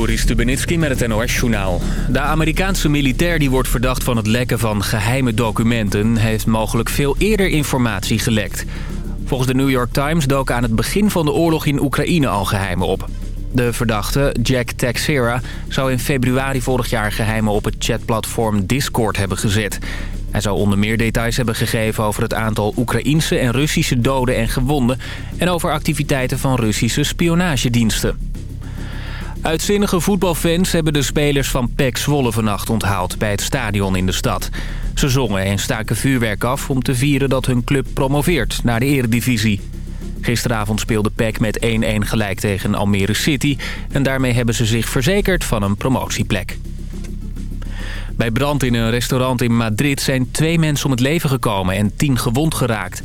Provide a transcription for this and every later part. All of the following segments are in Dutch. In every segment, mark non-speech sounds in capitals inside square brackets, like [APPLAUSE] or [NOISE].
Joris Stubenitski met het NOS-journaal. De Amerikaanse militair die wordt verdacht van het lekken van geheime documenten... heeft mogelijk veel eerder informatie gelekt. Volgens de New York Times doken aan het begin van de oorlog in Oekraïne al geheimen op. De verdachte, Jack Texera, zou in februari vorig jaar geheimen op het chatplatform Discord hebben gezet. Hij zou onder meer details hebben gegeven over het aantal Oekraïense en Russische doden en gewonden... en over activiteiten van Russische spionagediensten. Uitzinnige voetbalfans hebben de spelers van PEC Zwolle vannacht onthaald bij het stadion in de stad. Ze zongen en staken vuurwerk af om te vieren dat hun club promoveert naar de eredivisie. Gisteravond speelde PEC met 1-1 gelijk tegen Almere City... en daarmee hebben ze zich verzekerd van een promotieplek. Bij brand in een restaurant in Madrid zijn twee mensen om het leven gekomen en tien gewond geraakt...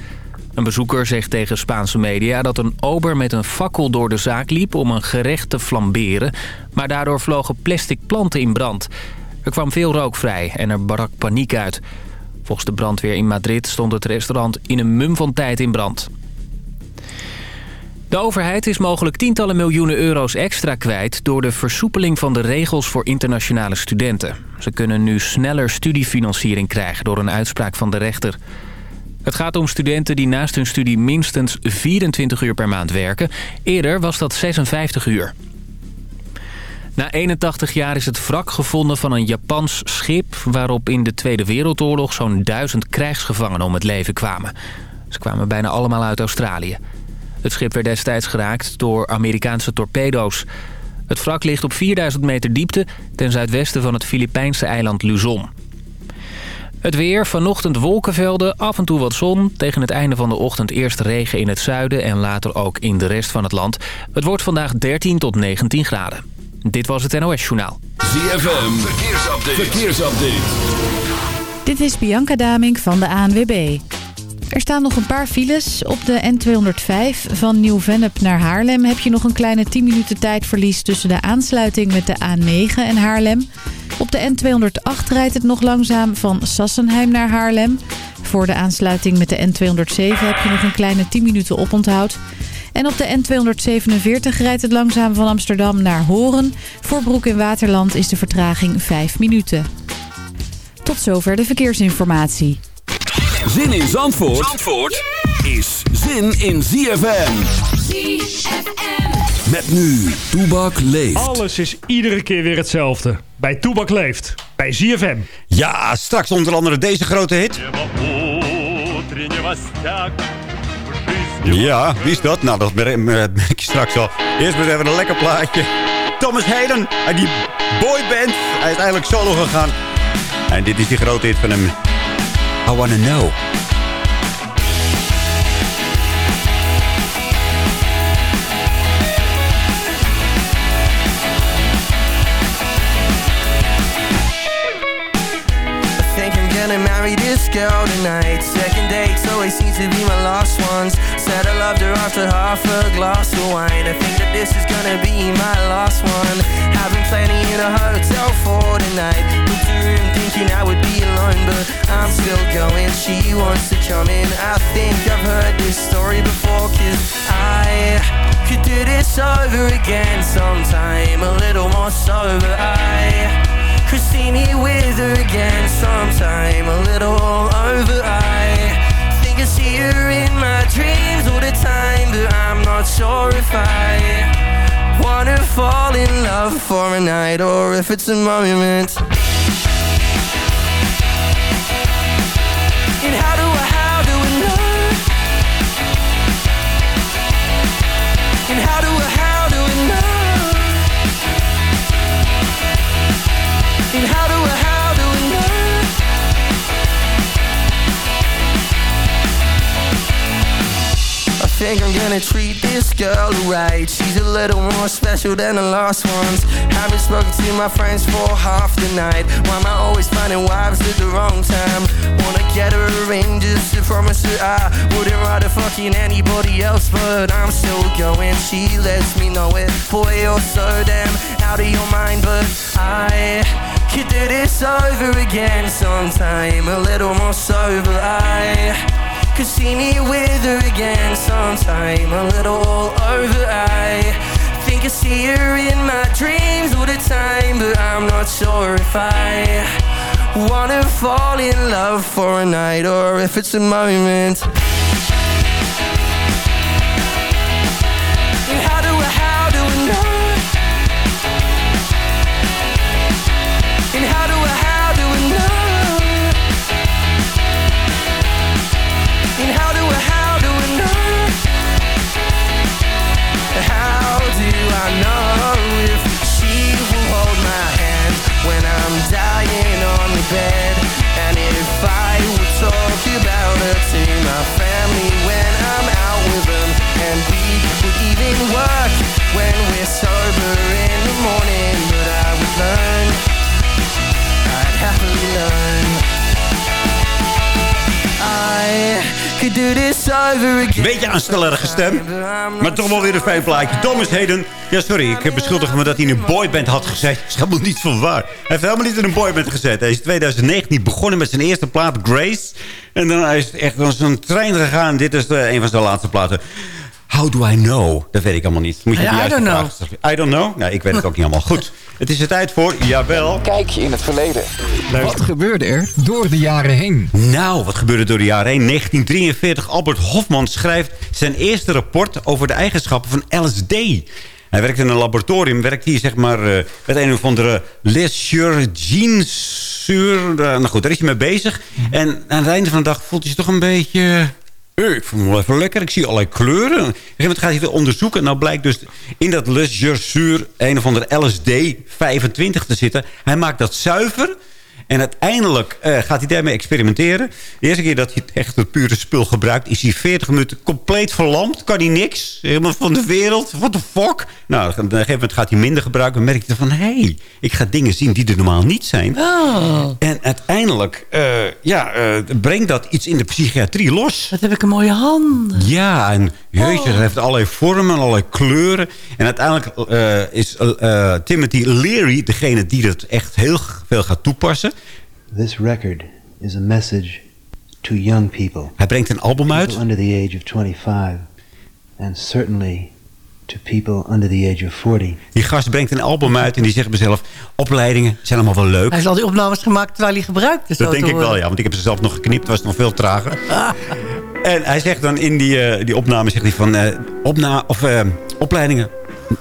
Een bezoeker zegt tegen Spaanse media dat een ober met een fakkel door de zaak liep om een gerecht te flamberen. Maar daardoor vlogen plastic planten in brand. Er kwam veel rook vrij en er brak paniek uit. Volgens de brandweer in Madrid stond het restaurant in een mum van tijd in brand. De overheid is mogelijk tientallen miljoenen euro's extra kwijt... door de versoepeling van de regels voor internationale studenten. Ze kunnen nu sneller studiefinanciering krijgen door een uitspraak van de rechter. Het gaat om studenten die naast hun studie minstens 24 uur per maand werken. Eerder was dat 56 uur. Na 81 jaar is het wrak gevonden van een Japans schip... waarop in de Tweede Wereldoorlog zo'n duizend krijgsgevangenen om het leven kwamen. Ze kwamen bijna allemaal uit Australië. Het schip werd destijds geraakt door Amerikaanse torpedo's. Het wrak ligt op 4000 meter diepte ten zuidwesten van het Filipijnse eiland Luzon. Het weer, vanochtend wolkenvelden, af en toe wat zon. Tegen het einde van de ochtend eerst regen in het zuiden en later ook in de rest van het land. Het wordt vandaag 13 tot 19 graden. Dit was het NOS Journaal. ZFM, verkeersupdate. verkeersupdate. Dit is Bianca Damink van de ANWB. Er staan nog een paar files. Op de N205 van Nieuw-Vennep naar Haarlem heb je nog een kleine 10 minuten tijdverlies tussen de aansluiting met de A9 en Haarlem. Op de N208 rijdt het nog langzaam van Sassenheim naar Haarlem. Voor de aansluiting met de N207 heb je nog een kleine 10 minuten oponthoud. En op de N247 rijdt het langzaam van Amsterdam naar Horen. Voor Broek in Waterland is de vertraging 5 minuten. Tot zover de verkeersinformatie. Zin in Zandvoort, Zandvoort is zin in ZFM. ZFM. Met nu, Toebak leeft. Alles is iedere keer weer hetzelfde. Bij Toebak leeft. Bij ZFM. Ja, straks onder andere deze grote hit. Ja, wie is dat? Nou, dat merk je straks al. Eerst maar even een lekker plaatje. Thomas Hayden uit die boyband. Hij is eigenlijk solo gegaan. En dit is die grote hit van hem. I Wanna Know. Marry this girl tonight. Second dates always seem to be my last ones. Said I loved her after half a glass of wine. I think that this is gonna be my last one. Having plenty in a hotel for tonight. Booked a room thinking I would be alone But I'm still going, she wants to come in. I think I've heard this story before Cause I could do this over again sometime. A little more sober. I see me with her again sometime A little over. I think I see her in my dreams all the time But I'm not sure if I Wanna fall in love for a night Or if it's a moment think I'm gonna treat this girl right She's a little more special than the last ones. Haven't spoken to my friends for half the night. Why am I always finding wives at the wrong time? Wanna get her a ring just to promise her I Wouldn't rather fucking anybody else But I'm still going, she lets me know it. Boy, you're so damn out of your mind But I could do this over again sometime. A little more sober I could see me with her again sometime A little all over I think I see her in my dreams all the time, but I'm not sure if I wanna fall in love for a night or if it's a moment. Beetje aanstellerige stem. Maar toch wel weer een fijn plaatje. Thomas Heden. Ja, sorry. Ik heb beschuldigd me dat hij in een boyband had gezet. Dat is helemaal niet van waar. Hij heeft helemaal niet in een boyband gezet. Hij is in 2019 begonnen met zijn eerste plaat, Grace. En dan is echt als een trein gegaan. Dit is de, een van zijn laatste platen. How do I know? Dat weet ik allemaal niet. Moet je Ja, die I don't stellen. I don't know? Nou, ik weet het ook niet allemaal. Goed. Het is de tijd voor, jawel. Kijkje in het verleden. Wat gebeurde er door de jaren heen? Nou, wat gebeurde door de jaren heen? 1943, Albert Hofman schrijft zijn eerste rapport over de eigenschappen van LSD. Hij werkt in een laboratorium, werkt hier zeg maar eh, met een of andere Les Sur... Uh, nou goed, daar is hij mee bezig. En aan het einde van de dag voelt hij zich toch een beetje... eh, ik vond het wel even lekker. Ik zie allerlei kleuren. Op een gegeven moment gaat hij het onderzoeken. En nou blijkt dus in dat Les een of andere LSD 25 te zitten. Hij maakt dat zuiver. En uiteindelijk eh, gaat hij daarmee experimenteren. De eerste keer dat hij echt het pure spul gebruikt... is hij 40 minuten compleet verlamd. Kan hij niks. Helemaal van de wereld. What the fuck? Nou, op een gegeven moment gaat hij minder gebruiken. En merkt hij van... hé, hey, ik ga dingen zien die er normaal niet zijn. En uiteindelijk eh, ja, eh, brengt dat iets in de psychiatrie los. Wat heb ik een mooie handen. Ja, en jeetje, het heeft allerlei vormen, allerlei kleuren. En uiteindelijk is Timothy Leary degene die dat echt heel veel gaat toepassen. This record is a message to young people. Hij brengt een album uit. People under the age of 25. And certainly to people under the age of 40. Die gast brengt een album uit en die zegt mezelf... opleidingen zijn allemaal wel leuk. Hij heeft al die opnames gemaakt terwijl hij gebruikte. Dat denk ik wel, ja. Want ik heb ze zelf nog geknipt. was nog veel trager. [LAUGHS] En hij zegt dan in die, eh, die opname... Zegt hij van, eh, opna of, eh, opleidingen,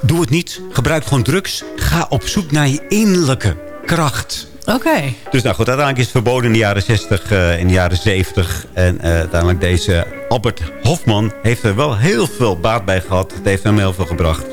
doe het niet. Gebruik gewoon drugs. Ga op zoek naar je innerlijke kracht. Oké. Dus nou goed, uiteindelijk is het verboden in de jaren 60, eh, in de jaren 70. En eh, uiteindelijk deze Albert Hofman heeft er wel heel veel baat bij gehad. Het heeft hem heel veel gebracht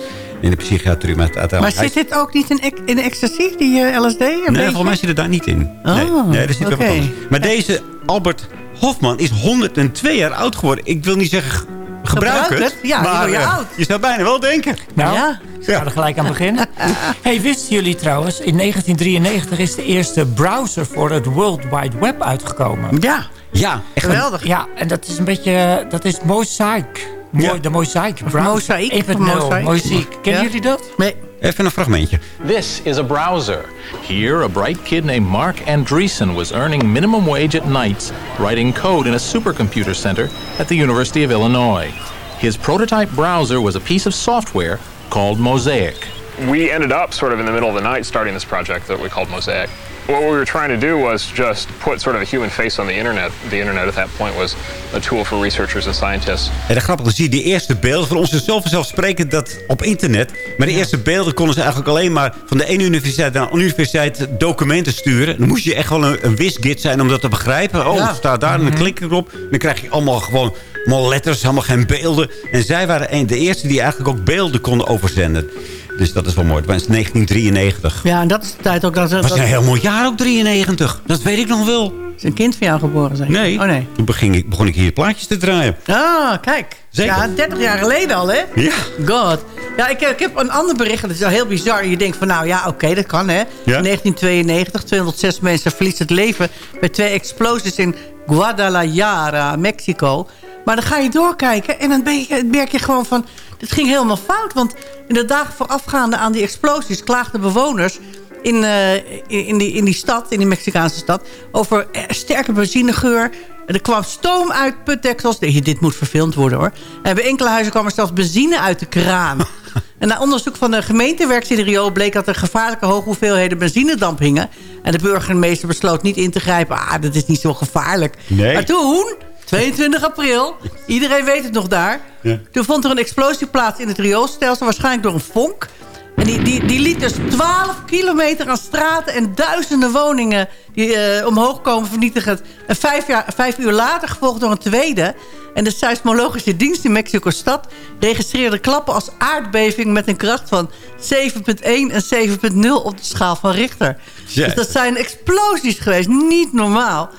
in de psychiatrie. Maar, Maar zit dit ook niet in, in ecstasy, die eh, LSD? Een Nee, beetje? volgens mij zit het daar niet in. Oh, nee, nee, er zit wel wat anders. Maar deze Albert Hofman is 102 jaar oud geworden. Ik wil niet zeggen gebruik, Gebruik het? Ja, maar je eh, oud. je zou bijna wel denken. Nou, Ja. ik ga er gelijk aan beginnen. [LAUGHS] hey, wisten jullie trouwens, in 1993 is de eerste browser voor het World Wide Web uitgekomen. Ja, Ja, echt geweldig. Ja, en dat is een beetje, dat is Mosaic. Mo Ja. De Mosaic browser. Mosaic, 1.0, Mosaic. Mosaic. Kennen Ja. jullie dat? Nee. Even een fragmentje. This is a browser. Here, a bright kid named Mark Andreessen was earning minimum wage at nights, writing code in a supercomputer center at the University of Illinois. His prototype browser was a piece of software called Mosaic. We ended up sort of in the middle of the night starting this project that we called Mosaic. What we were trying to do was just put sort of a human face on the internet. The internet at that point was a tool for researchers and scientists. En de grappige zie je die eerste beelden. Voor ons is zo vanzelfsprekend dat op internet. Maar de eerste beelden konden ze eigenlijk alleen maar van de ene universiteit naar de andere universiteit documenten sturen. Dan moest je echt wel een, een wisgit zijn om dat te begrijpen. Oh, Ja. het staat daar en dan klik ik erop. Dan krijg je allemaal gewoon allemaal letters, helemaal geen beelden. En zij waren een, de eerste die eigenlijk ook beelden konden overzenden. Dus dat is wel mooi. Het was 1993. Ja, en dat is de tijd ook dat, dat, was een heel mooi jaar ook, 93. Dat weet ik nog wel. is een kind van jou geboren zijn. Nee. Oh nee. Toen begon ik, begon ik hier plaatjes te draaien. Ah, kijk. Zeker. Ja, 30 jaar geleden al, hè? Ja. God. Ja, ik, ik heb een ander bericht. Dat is wel heel bizar. Je denkt van, nou ja, oké, dat kan, hè. In 1992, 206 mensen verliezen het leven... bij twee explosies in Guadalajara, Mexico. Maar dan ga je doorkijken en dan ben je, merk je gewoon van... dit ging helemaal fout, want in de dagen voorafgaande aan die explosies... klaagden bewoners in, eh, in, in die, in die stad, in die Mexicaanse stad... over eh, sterke benzinegeur. En er kwam stoom uit putdeksels. Nee, Dit moet verfilmd worden, hoor. En bij enkele huizen kwam er zelfs benzine uit de kraan. [LAUGHS] En na onderzoek van de gemeentewerks in riool... bleek dat er gevaarlijke hoge hoeveelheden benzinedamp hingen. En de burgemeester besloot niet in te grijpen. Ah, dat is niet zo gevaarlijk. Nee. Maar toen, 22 april, iedereen weet het nog daar... Ja. toen vond er een explosie plaats in het rioolstelsel... waarschijnlijk door een vonk. En die, die, die liet dus 12 kilometer aan straten en duizenden woningen... die eh, omhoog komen vernietigen. En vijf, jaar, vijf uur later, gevolgd door een tweede... En de seismologische dienst in Mexico-stad registreerde klappen als aardbeving met een kracht van 7,1 en 7,0 op de schaal van Richter. Dus dat zijn explosies geweest, niet normaal.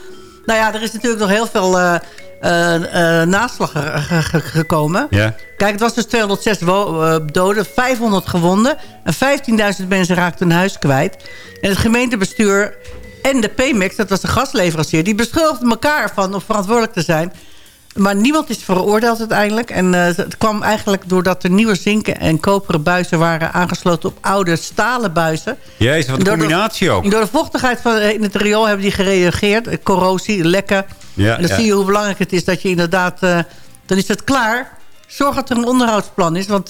Nou ja, er is natuurlijk nog heel veel eh, naslag ge- ge- ge- gekomen. Ja. Kijk, het was dus 206 wo- eh, doden, 500 gewonden... en 15.000 mensen raakten hun huis kwijt. En het gemeentebestuur en de Pemex, dat was de gasleverancier... die beschuldigden elkaar ervan om verantwoordelijk te zijn... Maar niemand is veroordeeld uiteindelijk. En eh, het kwam eigenlijk doordat er nieuwe zinken en koperen buizen waren aangesloten op oude stalen buizen. Jezus, wat En een door de- combinatie ook. Door de vochtigheid van, eh, in het riool hebben die gereageerd. Eh, Corrosie, lekken. Ja, en dan ja. zie je hoe belangrijk het is dat je inderdaad... dan is het klaar. Zorg dat er een onderhoudsplan is. Want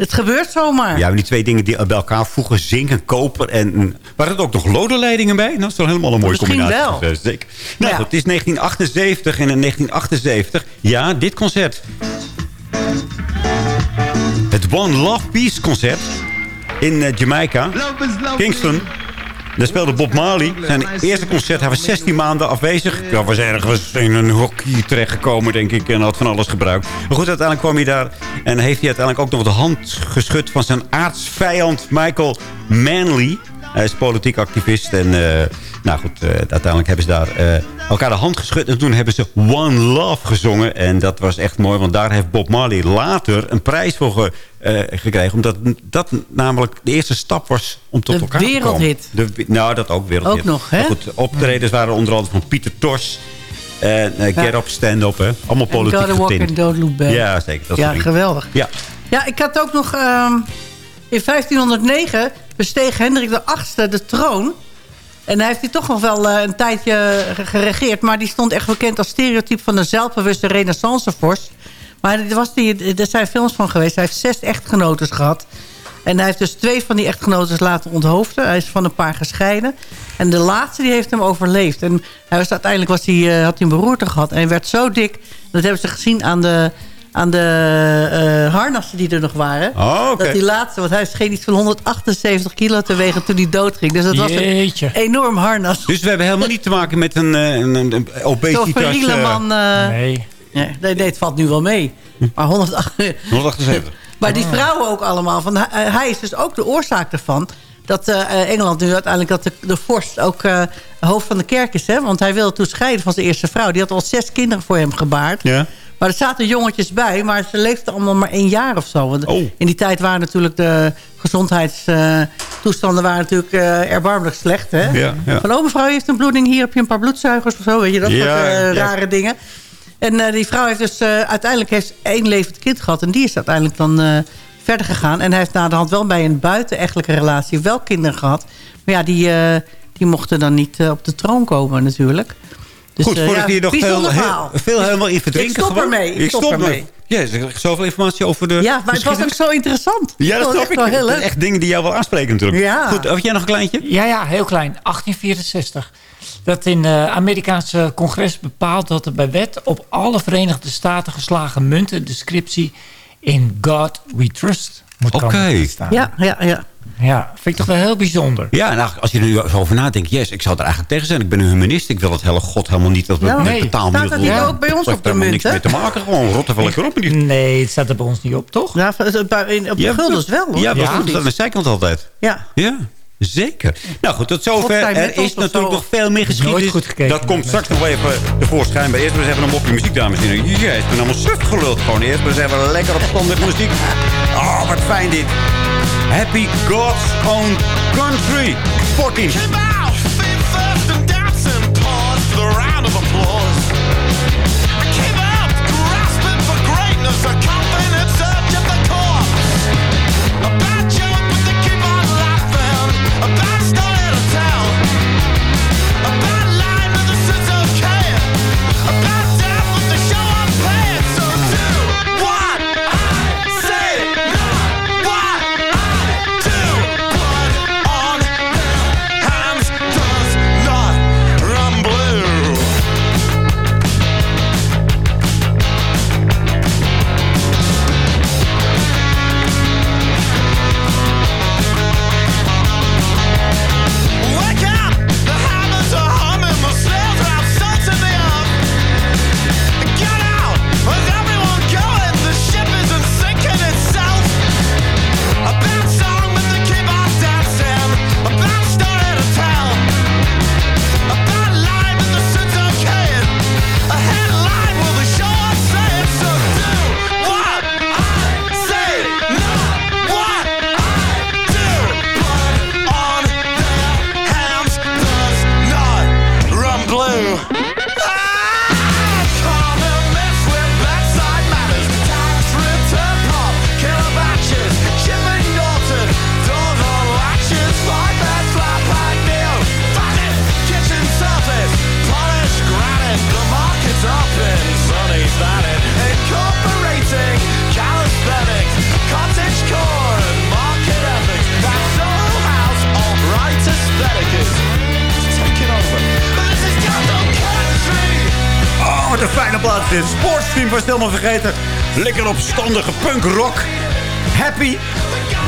het gebeurt zomaar. Ja, maar die twee dingen die bij elkaar voegen, zink en koper. En, en waren er ook nog lodenleidingen bij? Nou, dat is toch helemaal een mooie Misschien combinatie. wel. Eh, Zeker. Nou Ja. goed, het is 1978 en in 1978, ja, dit concert. Het One Love Peace concert in eh, Jamaica, Kingston. Daar speelde Bob Marley. Zijn eerste concert. Hij was 16 maanden afwezig. Ja, was ergens in een hockey terechtgekomen, denk ik. En had van alles gebruikt. Maar goed, uiteindelijk kwam hij daar. En heeft hij uiteindelijk ook nog de hand geschud van zijn aardsvijand Michael Manley. Hij is politiek activist. En eh, nou goed, eh, uiteindelijk hebben ze daar eh, elkaar de hand geschud. En toen hebben ze One Love gezongen. En dat was echt mooi. Want daar heeft Bob Marley later een prijs voor ge- eh, gekregen. Omdat dat namelijk de eerste stap was om tot De elkaar te komen. wereldhit. De, nou, dat ook wereldhit. Ook nog, hè? Maar goed, optredens waren onder andere van Pieter Tors. En Get Ja. Up, Stand Up. Hè? Allemaal politiek Gotta Walk getint. and Don't Look Back. Ja, zeker. Dat ja, geweldig. Ja. Ja, ik had ook nog... ehm, in 1509 besteeg Hendrik VIII de troon. En hij heeft hij toch nog wel eh, een tijdje ge- geregeerd. Maar die stond echt bekend als stereotype van de zelfbewuste renaissancevorst. Maar er, was die, er zijn films van geweest. Hij heeft zes echtgenoten gehad. En hij heeft dus twee van die echtgenoten laten onthoofden. Hij is van een paar gescheiden. En de laatste die heeft hem overleefd. En hij was, uiteindelijk was hij, eh, had hij een beroerte gehad. En hij werd zo dik. Dat hebben ze gezien aan de, aan de eh, harnassen die er nog waren. Oh, oké. Dat die laatste, want hij scheen iets van 178 kilo te wegen toen hij doodging. Dus dat was een enorm harnas. Dus we hebben helemaal niet te maken met een, eh, een, een, een Zo'n obesitas. veriele eh, man... eh, Nee. nee, nee, nee, het valt nu wel mee. Maar 108... 178. [LAUGHS] Maar die vrouwen ook allemaal. Van, hij, hij is dus ook de oorzaak ervan... dat eh, Engeland nu uiteindelijk dat de, de vorst ook eh, hoofd van de kerk is. Hè? Want hij wilde toen scheiden van zijn eerste vrouw. Die had al zes kinderen voor hem gebaard. Ja. Maar er zaten jongetjes bij, maar ze leefden allemaal maar één jaar of zo. Want Oh. In die tijd waren natuurlijk de gezondheidstoestanden waren natuurlijk eh, erbarmelijk slecht. Hè? Ja, ja. Van, oh mevrouw, heeft een bloeding, hier heb je een paar bloedzuigers of zo. Weet je, dat Ja, soort eh, rare dingen. En eh, die vrouw heeft dus uiteindelijk heeft één levend kind gehad. En die is uiteindelijk dan verder gegaan. En hij heeft na de hand wel bij een buitenechtelijke relatie wel kinderen gehad. Maar ja, die, die mochten dan niet op de troon komen natuurlijk. Dus, Goed, eh, voordat ja, je nog heel, veel helemaal in verdrinken. Ik stop ermee, ik stop ermee. Ja, er zoveel informatie over de Ja, maar het was ook zo interessant. Ja, dat echt ik. wel heel Dat leuk. zijn Echt dingen die jou wel aanspreken natuurlijk. Ja. Goed, had jij nog een kleintje? Ja, ja, heel klein. 1864. Dat in het Amerikaanse congres bepaalt dat er bij wet op alle Verenigde Staten geslagen munten de scriptie In God We Trust moet komen Oké. te staan. Ja, ja, ja. Ja, vind ik toch wel heel bijzonder. Ja, nou, als je er nu zo over nadenkt, yes, ik zou er eigenlijk tegen zijn. Ik ben een humanist, ik wil het hele god helemaal niet dat we Ja, met nee. betaalmiddelen... Staat dat niet Ja. ook bij ons op de munt, niks mee te maken, gewoon rotten wel lekker op. die- Nee, het staat er bij ons niet op, toch? ja bij- in- op de Ja, guldens wel, hoor. Ja, dat Ja. is aan de zijkant altijd. Ja. Ja, zeker. Nou goed, tot zover. Er is natuurlijk nog veel meer geschiedenis. Nooit goed gekeken dat komt straks nog wel even tevoorschijn. Maar eerst maar eens even een mopje muziek, dames en heren. Jezus, ik ben allemaal suf geluld gewoon. Eerst maar eens even lekker op muziek. Oh, wat fijn dit. Happy God's Own Country. 14. What I say, not what Sportsteam was helemaal vergeten. Lekker opstandige punk rock. Happy.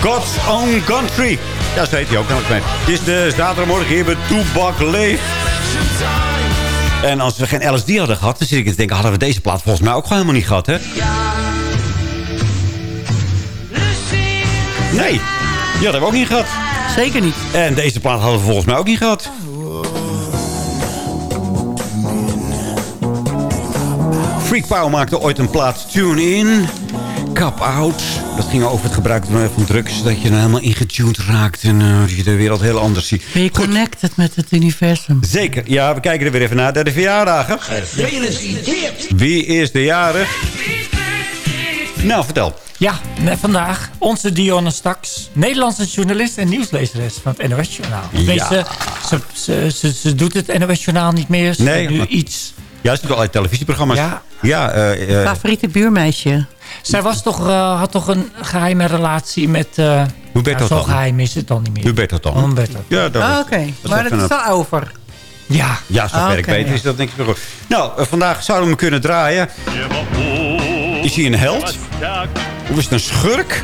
God's Own Country. Ja, zo heet hij ook. Ik mee. Het is de zaterdagmorgen hier bij Toebak Leef. En als we geen LSD hadden gehad, dan zit ik te denken... hadden we deze plaat volgens mij ook gewoon helemaal niet gehad, hè? Nee, die hadden we ook niet gehad. Zeker niet. En deze plaat hadden we volgens mij ook niet gehad. Freak Power maakte ooit een plaat Tune In. Cap Out. Dat ging over het gebruik van drugs. Dat je dan helemaal ingetuned raakt. En uh, dat je de wereld heel anders ziet. Ben je connected met het universum? Zeker. Ja, we kijken er weer even naar. De verjaardagen. Gefeliciteerd. Wie is de jarig? Nou, vertel. Ja, net vandaag onze Dionne Staks, Nederlandse journalist en nieuwslezeres van het NOS Journaal. Ja. Ze, ze, ze, ze, ze doet het NOS Journaal niet meer. Ze Nee, doet nu maar- iets. Ja, ze doet allerlei televisieprogramma's. Ja. Ja, eh, eh, Favoriete buurmeisje? Zij was toch, eh, had toch een geheime relatie met... eh Huberto nou, zo geheim is het dan niet meer. Huberto Tan. Humberto. Ja, dat was- Oké, dat maar het is al over. Ja. Ja, zover Ah, ik weet ja. is dat denk ik wel goed. Nou, vandaag zouden we hem kunnen draaien. Is hij een held? Of is het een schurk?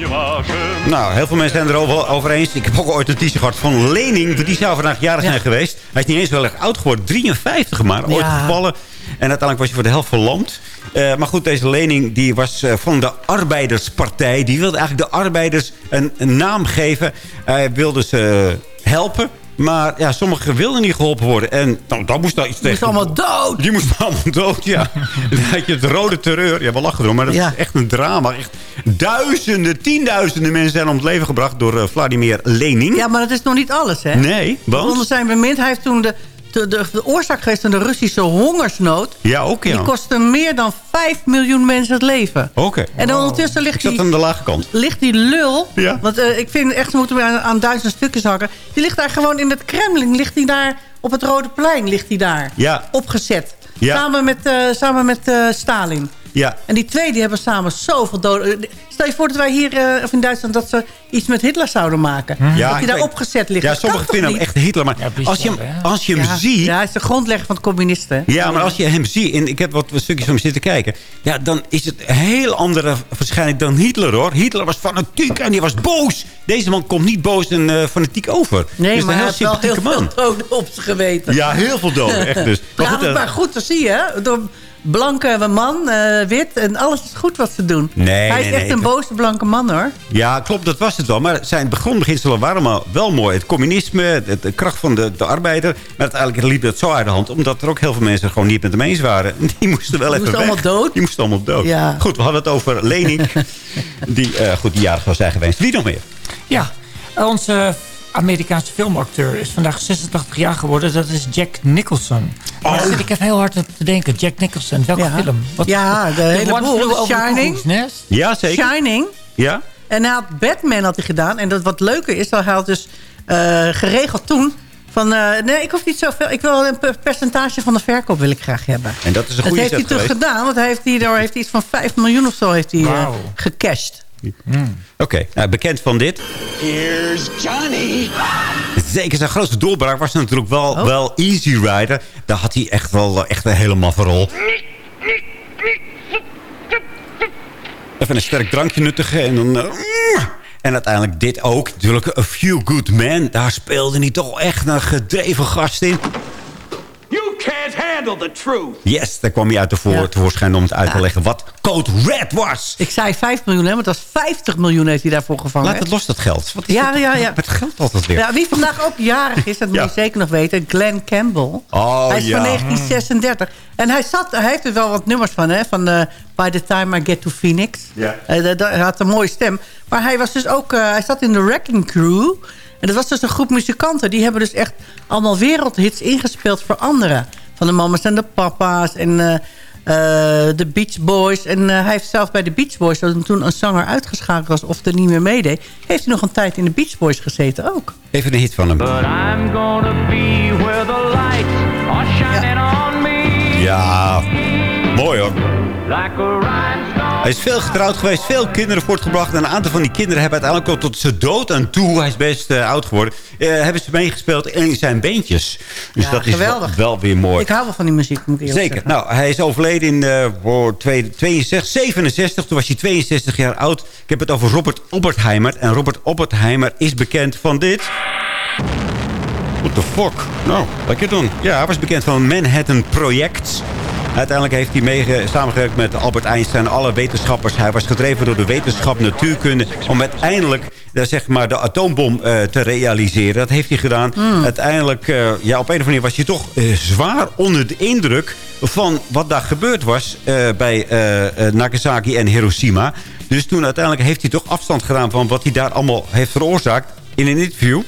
Nou, heel veel mensen zijn er over, over eens. Ik heb ook ooit een t-shirt gehad van Lening. Die zou vandaag jarig zijn geweest. Hij is niet eens wel erg oud geworden. 53 maar. Ooit Ja. gevallen. En uiteindelijk was hij voor de helft verlamd. Eh, maar goed, deze Lening die was eh, van de Arbeiderspartij. Die wilde eigenlijk de arbeiders een, een naam geven. Hij wilde ze helpen. Maar ja, sommigen wilden niet geholpen worden. En nou, dat moest daar iets Die tegen. is allemaal dood. Die moest allemaal dood, ja. [LAUGHS] Dan had je het rode terreur. Ja, we lachen erom, maar dat Ja. is echt een drama. Echt duizenden, tienduizenden mensen zijn om het leven gebracht door eh, Vladimir Lenin. Ja, maar dat is nog niet alles, hè? Nee, want? Onder zijn bemind, hij heeft toen de, de, de, de oorzaak geweest van de Russische hongersnood. Ja, ook ja. Die kostte meer dan 5 miljoen mensen het leven. Oké. En dan ondertussen ligt die, aan de lage kant. ligt die lul... Ja. Want eh, ik vind echt, moeten we aan, aan duizend stukjes hakken. Die ligt daar gewoon in het Kremlin. Ligt die daar op het Rode Plein ligt die daar. Ja. Opgezet. Ja. Samen met, eh, samen met eh, Stalin. Ja. En die twee die hebben samen zoveel doden. Eh, Stel je voor dat wij hier eh, of in Duitsland dat ze iets met Hitler zouden maken. Ja, dat hij daar weet- opgezet ligt. Ja, Dat sommigen vinden hem echt Hitler. Maar bizar, als je hem, als je hem ja, ziet... Ja, hij is de grondlegger van het communisten. Ja, maar als je hem ziet, en ik heb wat stukjes van hem zitten kijken... ja, dan is het een heel andere verschijning dan Hitler, hoor. Hitler was fanatiek en die was boos. Deze man komt niet boos en eh, fanatiek over. Nee, Dus maar een hij heel heeft wel heel sympathieke veel man. doden op zijn geweten. Ja, heel veel doden, echt dus. Maar Ja, goed, maar goed te zien, hè? Blanke man, eh, wit en alles is goed wat ze doen. Nee, hij is nee, echt nee. een boze blanke man, hoor. Ja, klopt, dat was het wel. Maar zijn grondbeginselen waren maar wel mooi. Het communisme, het- de, kracht van de, de arbeider. Maar uiteindelijk liep dat zo uit de hand. Omdat er ook heel veel mensen gewoon niet met hem eens waren. [LAUGHS] Die moesten wel Die even moesten weg. allemaal dood? Die moesten allemaal dood. Ja. Goed, we hadden het over Lening. [LAUGHS] die, eh, goed, die jarig zou zijn geweest. Wie nog meer? Ja, onze Amerikaanse filmacteur is vandaag 86 jaar geworden. Dat is Jack Nicholson. Daar zit ik even heel hard op te denken. Jack Nicholson, welke Ja. film? Ja, de hele One boel. Shining. Ja, zeker. Shining. Ja? En hij had Batman had hij gedaan. En dat wat leuker is, dat hij had dus eh, geregeld toen... Van, eh, nee, ik hoef niet zoveel. Ik wil een per- percentage van de verkoop wil ik graag hebben. En dat is een Dat goede heeft hij toch gedaan. Want hij heeft hierdoor heeft hij iets van 5 miljoen of zo heeft hij, eh, Wauw. gecashed. Oké, nou, bekend van dit. Here's Johnny. Zeker zijn grootste doorbraak was natuurlijk wel, Oh. wel Easy Rider. Daar had hij echt wel echt wel helemaal voor rol. Even een sterk drankje nuttigen en dan... eh, en uiteindelijk dit ook. Natuurlijk A Few Good Men. Daar speelde hij toch echt een gedreven gast in. Handle the truth. Yes, daar kwam hij uit de voor, Ja. tevoorschijn om het uit te leggen wat Code Red was. Ik zei 5 miljoen, hè, maar dat was 50 miljoen heeft hij daarvoor gevangen. Laat het los, dat geld. Wat is Ja, dat ja, ja. met geld altijd weer? Ja, wie vandaag ook jarig is, dat moet je zeker nog weten. Glenn Campbell. Oh, hij is ja. van 1936. En hij, zat, hij heeft er wel wat nummers van, hè? Van eh, By the Time I Get to Phoenix. Ja. Eh, hij had een mooie stem. Maar hij, was dus ook, eh, hij zat in de Wrecking Crew. En dat was dus een groep muzikanten. Die hebben dus echt allemaal wereldhits ingespeeld voor anderen. Van de mamas en de papa's en eh, eh, de Beach Boys. En eh, hij heeft zelf bij de Beach Boys, toen toen een zanger uitgeschakeld was of er niet meer meedeed... heeft hij nog een tijd in de Beach Boys gezeten ook. Even een hit van hem. I'm gonna be where the lights are shining on me. Ja, mooi hoor. Like a Hij is veel getrouwd geweest, veel kinderen voortgebracht. En een aantal van die kinderen hebben uiteindelijk tot zijn dood aan toe... hij is best uh, oud geworden... Uh, hebben ze meegespeeld in zijn beentjes. Dus ja, dat is geweldig. wel, weer mooi. Ik hou wel van die muziek, moet ik Zeker. Zeggen. Nou, hij is overleden in uh, 62, 67. Toen was hij 62 jaar oud. Ik heb het over Robert Oppenheimer. En Robert Oppenheimer is bekend van dit... What the fuck? Nou, wat je doen? Ja, hij was bekend van het Manhattan Project. Uiteindelijk heeft hij mee samengewerkt met Albert Einstein en alle wetenschappers. Hij was gedreven door de wetenschap natuurkunde... om uiteindelijk uh, zeg maar, de atoombom uh, te realiseren. Dat heeft hij gedaan. Mm. Uiteindelijk, uh, ja, op een of andere manier was hij toch zwaar onder de indruk... van wat daar gebeurd was bij Nagasaki en Hiroshima. Dus toen uiteindelijk heeft hij toch afstand gedaan... van wat hij daar allemaal heeft veroorzaakt in een interview.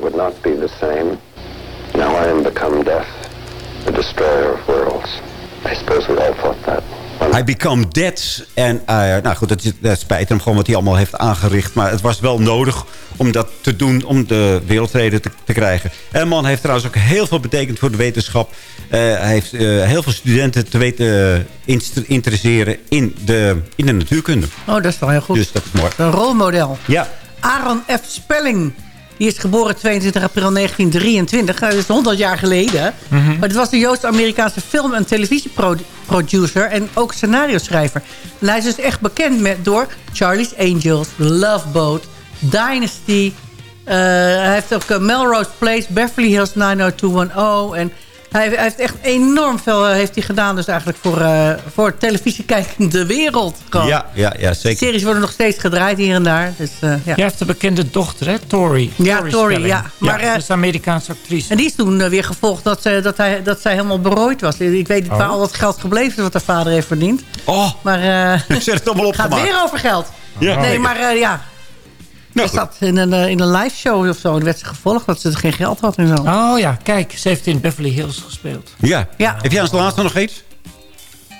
World would not be the same. Now I am become death, the destroyer of worlds. I suppose we all thought that. Hij become dead. En uh, nou goed, dat, dat spijt hem gewoon wat hij allemaal heeft aangericht. Maar het was wel nodig om dat te doen, om de wereldvrede te, te krijgen. En man heeft trouwens ook heel veel betekend voor de wetenschap. Uh, hij heeft uh, heel veel studenten te weten interesseren in de, in de natuurkunde. Oh, dat is wel heel goed. Dus dat is mooi. Een rolmodel. Ja. Aaron F. Spelling. Die is geboren 22 april 1923. Dat is 100 jaar geleden. Mm -hmm. Maar het was een Joods-Amerikaanse film- en televisieproducer. En ook scenario-schrijver. En hij is dus echt bekend met, door Charlie's Angels, The Love Boat, Dynasty. Uh, hij heeft ook uh, Melrose Place, Beverly Hills 90210. En hij, hij, heeft echt enorm veel uh, heeft hij gedaan. Dus eigenlijk voor, uh, voor televisiekijkende wereld. Gewoon. Ja, ja, ja, zeker. De series worden nog steeds gedraaid hier en daar. Dus, uh, ja. Jij heeft een bekende dochter, hè? Tori. Ja, Tori, Tori ja. Maar, ja, dat is een Amerikaanse actrice. En die is toen weer gevolgd dat, ze, dat, hij, dat zij helemaal berooid was. Ik weet niet oh. waar al dat geld gebleven is wat haar vader heeft verdiend. Oh, maar, [LAUGHS] ik het allemaal op. [LAUGHS] gaat weer over geld. Ja. Nee, maar ja, nou, ze zat in een, in een live show of zo. En werd ze gevolgd dat ze geen geld had en zo. Oh ja, kijk. Ze heeft in Beverly Hills gespeeld. Ja. ja. Heb jij als laatste nog iets?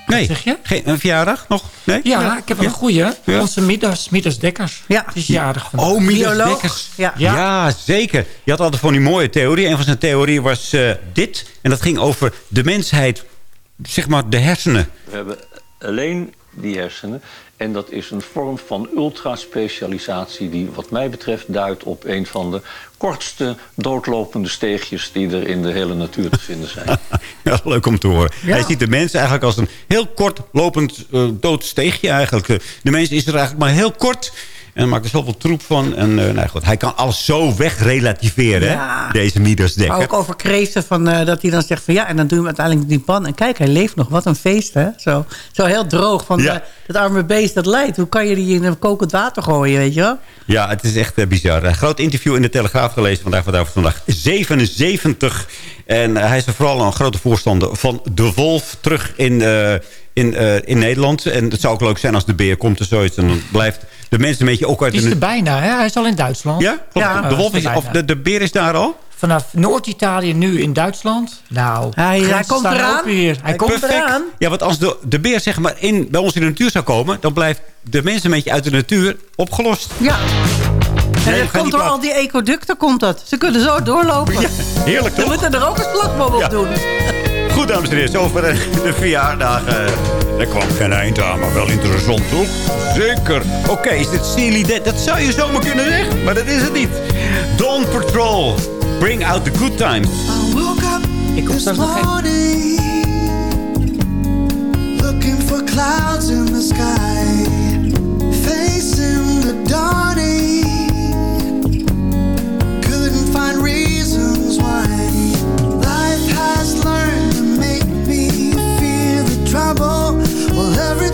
Nee. Wat zeg je? Geen, een verjaardag nog? Nee? Ja, ja. ik heb een goeie. Ja. Onze Midas, Midas Dekkers. Ja. Die is jarig vandaag. Oh, Midas Dekkers. Ja. Ja. ja, zeker. Je had altijd van die mooie theorie. Een van zijn theorieën was uh, dit. En dat ging over de mensheid. Zeg maar de hersenen. We hebben alleen die hersenen. En dat is een vorm van ultraspecialisatie die wat mij betreft duidt op een van de kortste doodlopende steegjes die er in de hele natuur te vinden zijn. [LAUGHS] ja, leuk om te horen. Ja. Hij ziet de mens eigenlijk als een heel kort lopend uh, dood steegje eigenlijk. De mens is er eigenlijk maar heel kort... En maakt er zoveel troep van. En uh, nou goed, hij kan alles zo wegrelativeren, ja. hè? deze Midas Dekker. Maar ook over kreeften, van, uh, dat hij dan zegt van... ja, en dan doen we uiteindelijk die pan. En kijk, hij leeft nog. Wat een feest, hè? Zo, zo heel droog. Van ja. uh, dat arme beest dat lijdt. Hoe kan je die in een kokend water gooien, weet je wel? Ja, het is echt bizar. Een groot interview in de Telegraaf gelezen vandaag. Vandaag, vandaag 77. En hij is vooral een grote voorstander van de wolf terug in... In, in Nederland. En het zou ook leuk zijn als de beer komt of zoiets. En dan blijft de mensen een beetje ook uit... Die is er bijna, hè? Hij is al in Duitsland. Ja? ja de, wolf is, of de, de beer is daar al? Vanaf Noord-Italië nu in Duitsland. Nou, hij, hij komt eraan. Weer. Hij, hij komt perfect. eraan. Ja, want als de, de beer zeg maar in, bij ons in de natuur zou komen... dan blijft de mensen een beetje uit de natuur opgelost. Ja. En dat komt door al die ecoducten, komt dat. Ze kunnen zo doorlopen. Ja, heerlijk toch? We moeten er ook een slagboom op ja. doen. Dames en heren, over de verjaardagen. Er kwam geen eind aan, maar wel interessant, toch? Zeker. Oké, okay, is dit Steely Dan? Dat zou je zomaar kunnen zeggen, maar dat is het niet. Dawn Patrol, bring out the good times. Ik kom straks nog geen... Looking for clouds in the sky trouble. Well, everything's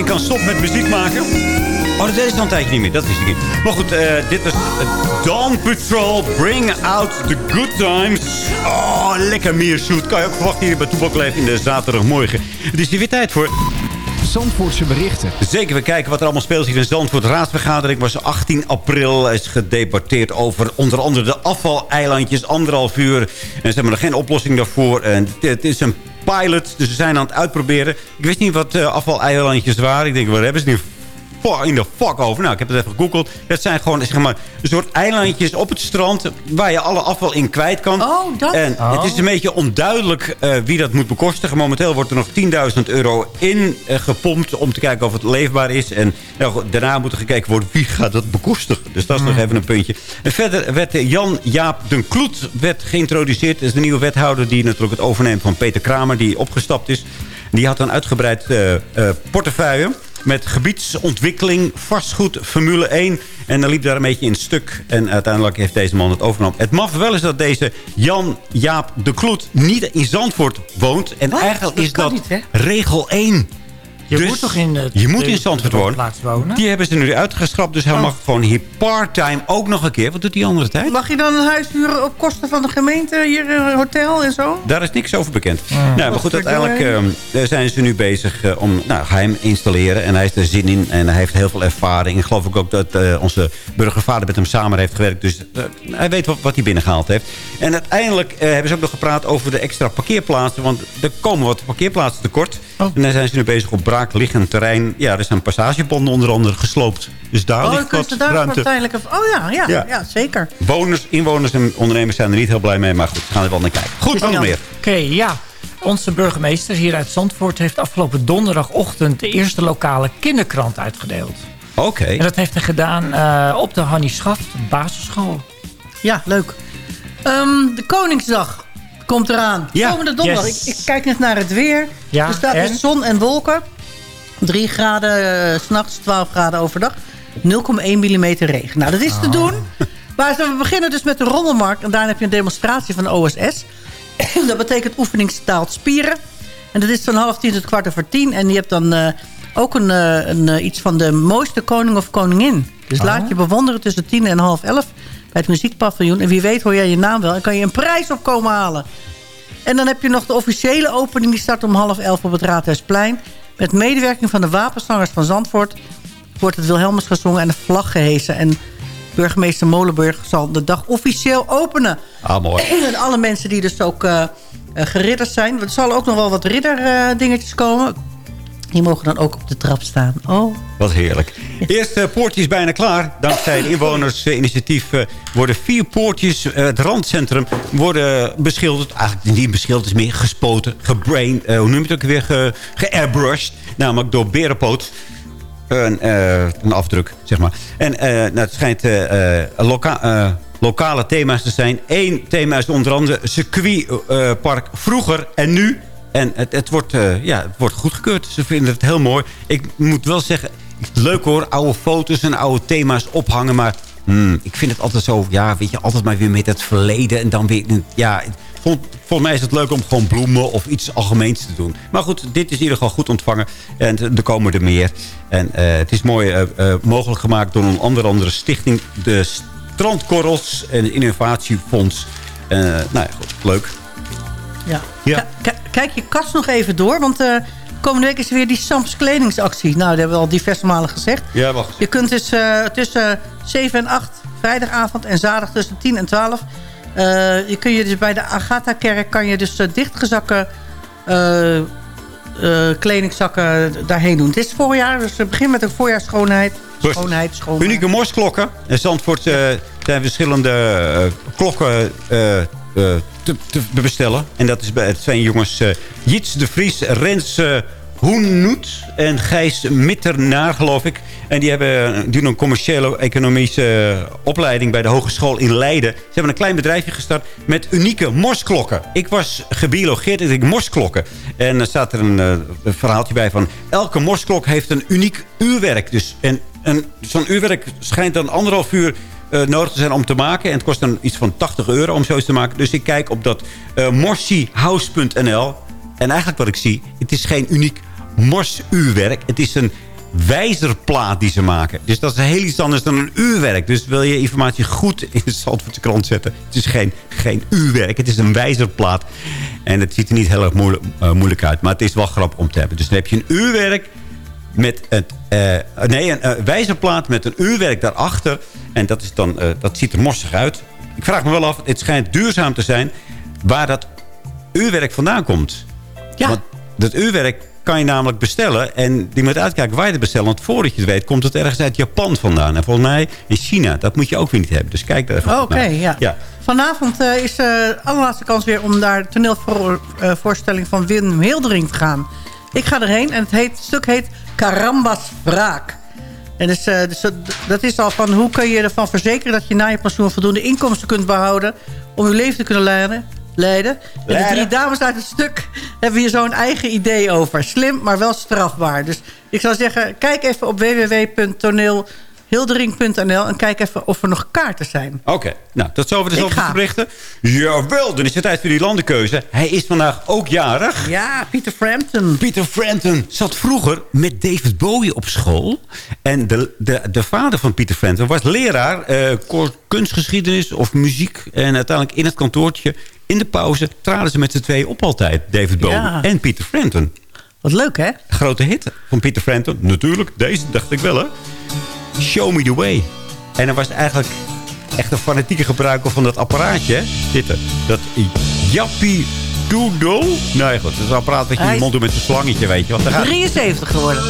Mochten jullie denken aan stop met muziek maken? Oh, dat is al een tijdje niet meer. Dat is het niet. Maar goed, eh, dit was eh, Dawn Patrol. Bring out the good times. Oh, lekker meer zoet. Kan je ook verwachten hier bij Toebakleef in de zaterdagmorgen. Het is hier weer tijd voor... Zandvoortse berichten. Zeker, we kijken wat er allemaal speelt hier in Zandvoort. De raadsvergadering was 18 april. Is gedebatteerd over onder andere de afvaleilandjes. Anderhalf uur. En ze hebben geen oplossing daarvoor. En het is een pilot, dus ze zijn aan het uitproberen. Ik wist niet wat uh, afvaleilandjes waren. Ik denk, waar hebben ze nu in de fuck over? Nou, ik heb het even gegoogeld. Dat zijn gewoon zeg maar, een soort eilandjes op het strand... waar je alle afval in kwijt kan. Oh, dat? En oh. het is een beetje onduidelijk uh, wie dat moet bekostigen. Momenteel wordt er nog 10.000 euro in uh, gepompt... om te kijken of het leefbaar is. En nou, daarna moet er gekeken worden wie gaat dat bekostigen. Dus dat is nog even een puntje. En verder werd Jan-Jaap den Kloet werd geïntroduceerd. Dat is de nieuwe wethouder die natuurlijk het overneemt van Peter Kramer... die opgestapt is. Die had een uitgebreid uh, portefeuille met gebiedsontwikkeling, vastgoed, Formule 1. En dan liep daar een beetje in stuk. En uiteindelijk heeft deze man het overgenomen. Het maf wel is dat deze Jan-Jaap de Kloet niet in Zandvoort woont. En Wat? eigenlijk Dat is dat niet, regel 1. Je Dus moet toch in, het, je moet de- in Zandvoort wonen. Die hebben ze nu uitgeschrapt. Dus hij Oh. mag gewoon hier part-time ook nog een keer. Wat doet die andere tijd? Mag je dan een huis huren op kosten van de gemeente? Hier een hotel en zo? Daar is niks over bekend. Nou, maar goed, uiteindelijk ehm, zijn ze nu bezig eh, om nou, geheim installeren. En hij heeft er zin in en hij heeft heel veel ervaring. Ik geloof ook dat eh, onze burgervader met hem samen heeft gewerkt. Dus eh, hij weet wat, wat hij binnengehaald heeft. En uiteindelijk eh, hebben ze ook nog gepraat over de extra parkeerplaatsen. Want er komen wat parkeerplaatsen tekort. Oh. En dan zijn ze nu bezig op braakliggend terrein. Ja, er zijn passagebonden onder andere gesloopt. Dus daar Oh, ligt wat daar ruimte. uiteindelijk... Oh ja, ja, Ja. ja. zeker. Woners, inwoners en ondernemers zijn er niet heel blij mee. Maar goed, ze gaan er wel naar kijken. Goed, wat nog meer? Oké, ja. Onze burgemeester hier uit Zandvoort heeft afgelopen donderdagochtend... de eerste lokale kinderkrant uitgedeeld. Oké. En dat heeft hij gedaan eh, op de Hannie Schaft basisschool. Ja, leuk. Ehm, de Koningsdag komt eraan. Ja. Komende donderdag. Yes. Ik, ik kijk net naar het weer. Ja, er staat en? dus zon en wolken. 3 graden s s'nachts, 12 graden overdag. 0,1 mm regen. Nou, dat is te doen. [LAUGHS] Maar we beginnen dus met de rommelmarkt. En daarna heb je een demonstratie van OSS. [CLEARS THROAT] dat betekent oefening staalt spieren. En dat is van half tien tot kwart over tien. En je hebt dan eh, ook een, eh, een, iets van de mooiste koning of koningin. Dus laat je bewonderen tussen tien en half elf bij het muziekpaviljoen. En wie weet hoor jij je naam wel en kan je een prijs op komen halen. En dan heb je nog de officiële opening. Die start om half elf op het Raadhuisplein. Met medewerking van de wapenzangers van Zandvoort... wordt het Wilhelmus gezongen en de vlag gehesen. En burgemeester Molenburg zal de dag officieel openen. Ah, mooi. En alle mensen die dus ook eh, eh, geridderd zijn. Er zullen ook nog wel wat ridderdingetjes dingetjes komen. Die mogen dan ook op de trap staan. Oh, Wat heerlijk. Eerste poortje is bijna klaar. Dankzij het inwonersinitiatief eh, worden vier poortjes... eh, het randcentrum worden beschilderd. Eigenlijk niet beschilderd, is meer gespoten, gebrain... eh, hoe noem je het ook weer? Ge, geairbrushed. Namelijk door berenpoot. Een, eh, een afdruk, zeg maar. En eh, nou, het schijnt eh, eh, loka eh, lokale thema's te zijn. Eén thema is onder andere circuitpark vroeger en nu. En het, het, wordt, eh, ja, het wordt goedgekeurd. Ze vinden het heel mooi. Ik moet wel zeggen, leuk hoor, oude foto's en oude thema's ophangen. Maar hmm, ik vind het altijd zo, ja, weet je, altijd maar weer met het verleden. En dan weer, ja, vol- volgens mij is het leuk om gewoon bloemen of iets algemeens te doen. Maar goed, dit is in ieder geval goed ontvangen. En er komen er meer. En eh, het is mooi eh, mogelijk gemaakt door een onder andere stichting. De Strandkorrels en Innovatiefonds. Nou ja, goed, leuk. ja. Ja. Kijk je kast nog even door. Want eh, komende week is er weer die Sams kledingsactie. Nou, dat hebben we al diverse malen gezegd. Ja, wacht. Je kunt dus eh, tussen 7 en 8 vrijdagavond en zaterdag tussen 10 en 12... eh, je kun je dus bij de Agatha-kerk kan je dus eh, dichtgezakken kledingzakken daarheen doen. Het is voorjaar, dus we beginnen met een voorjaarsschoonheid. Schoonheid, schoonheid. Unieke morsklokken. In Zandvoort zijn verschillende klokken te, te bestellen. En dat is bij het twee jongens eh, Jits de Vries, Rens eh, Hoennoet en Gijs Mitternaar, geloof ik. En die, hebben, doen een commerciële economische eh, opleiding bij de Hogeschool in Leiden. Ze hebben een klein bedrijfje gestart met unieke morsklokken. Ik was gebiologeerd in morsklokken. En er staat er een, eh, een verhaaltje bij van... elke morsklok heeft een uniek uurwerk. Dus, en en zo'n uurwerk schijnt dan anderhalf uur eh, nodig zijn om te maken. En het kost dan iets van 80 euro om zoiets te maken. Dus ik kijk op dat uh. En eigenlijk wat ik zie, het is geen uniek morsuurwerk. Het is een wijzerplaat die ze maken. Dus dat is heel iets anders dan een uurwerk. Dus wil je informatie goed in de Zandvoortse krant zetten... het is geen, geen uurwerk, het is een wijzerplaat. En het ziet er niet heel erg moeilijk, eh, moeilijk uit. Maar het is wel grappig om te hebben. Dus dan heb je een uurwerk met het, eh, nee, een eh, wijzerplaat met een uurwerk daarachter. En dat, is dan, eh, dat ziet er morsig uit. Ik vraag me wel af, het schijnt duurzaam te zijn... waar dat uurwerk vandaan komt. Ja. Want dat uurwerk kan je namelijk bestellen. En die moet uitkijken waar je het bestelt. Want voordat je het weet, komt het ergens uit Japan vandaan. En volgens mij in China. Dat moet je ook weer niet hebben. Dus kijk daar even Oké, goed naar. ja. ja. Vanavond eh, is de allerlaatste kans weer om naar de toneelvoorstelling van Wim Hildering te gaan. Ik ga erheen en het, heet, het stuk heet Karambas Wraak. En dus, eh, dus dat- dat is al van hoe kun je ervan verzekeren dat je na je pensioen voldoende inkomsten kunt behouden om je leven te kunnen leiden. leiden. En de drie dames uit het stuk hebben hier zo'n eigen idee over. Slim, maar wel strafbaar. Dus ik zou zeggen, kijk even op www.toneelhildering.nl en kijk even of er nog kaarten zijn. Oké, nou, tot zover de Zandvoortse ga. berichten. Jawel, dan is het tijd voor die landenkeuze. Hij is vandaag ook jarig. Ja, Peter Frampton. Peter Frampton zat vroeger met David Bowie op school. En de, de, de vader van Peter Frampton was leraar eh, kunstgeschiedenis of muziek. En uiteindelijk in het kantoortje, in de pauze, traden ze met z'n tweeën op altijd. David Bowie Ja. en Peter Frampton. Wat leuk, hè? Grote hit van Peter Frampton. Natuurlijk, deze dacht ik wel, hè. Show Me The Way. En hij was eigenlijk echt een fanatieke gebruiker van dat apparaatje. hè. Dit, dat Jappie Doodle. Nee, goed. Dat is een apparaat wat je in je mond doet met een slangetje, weet je. Want daar gaat 73 geworden.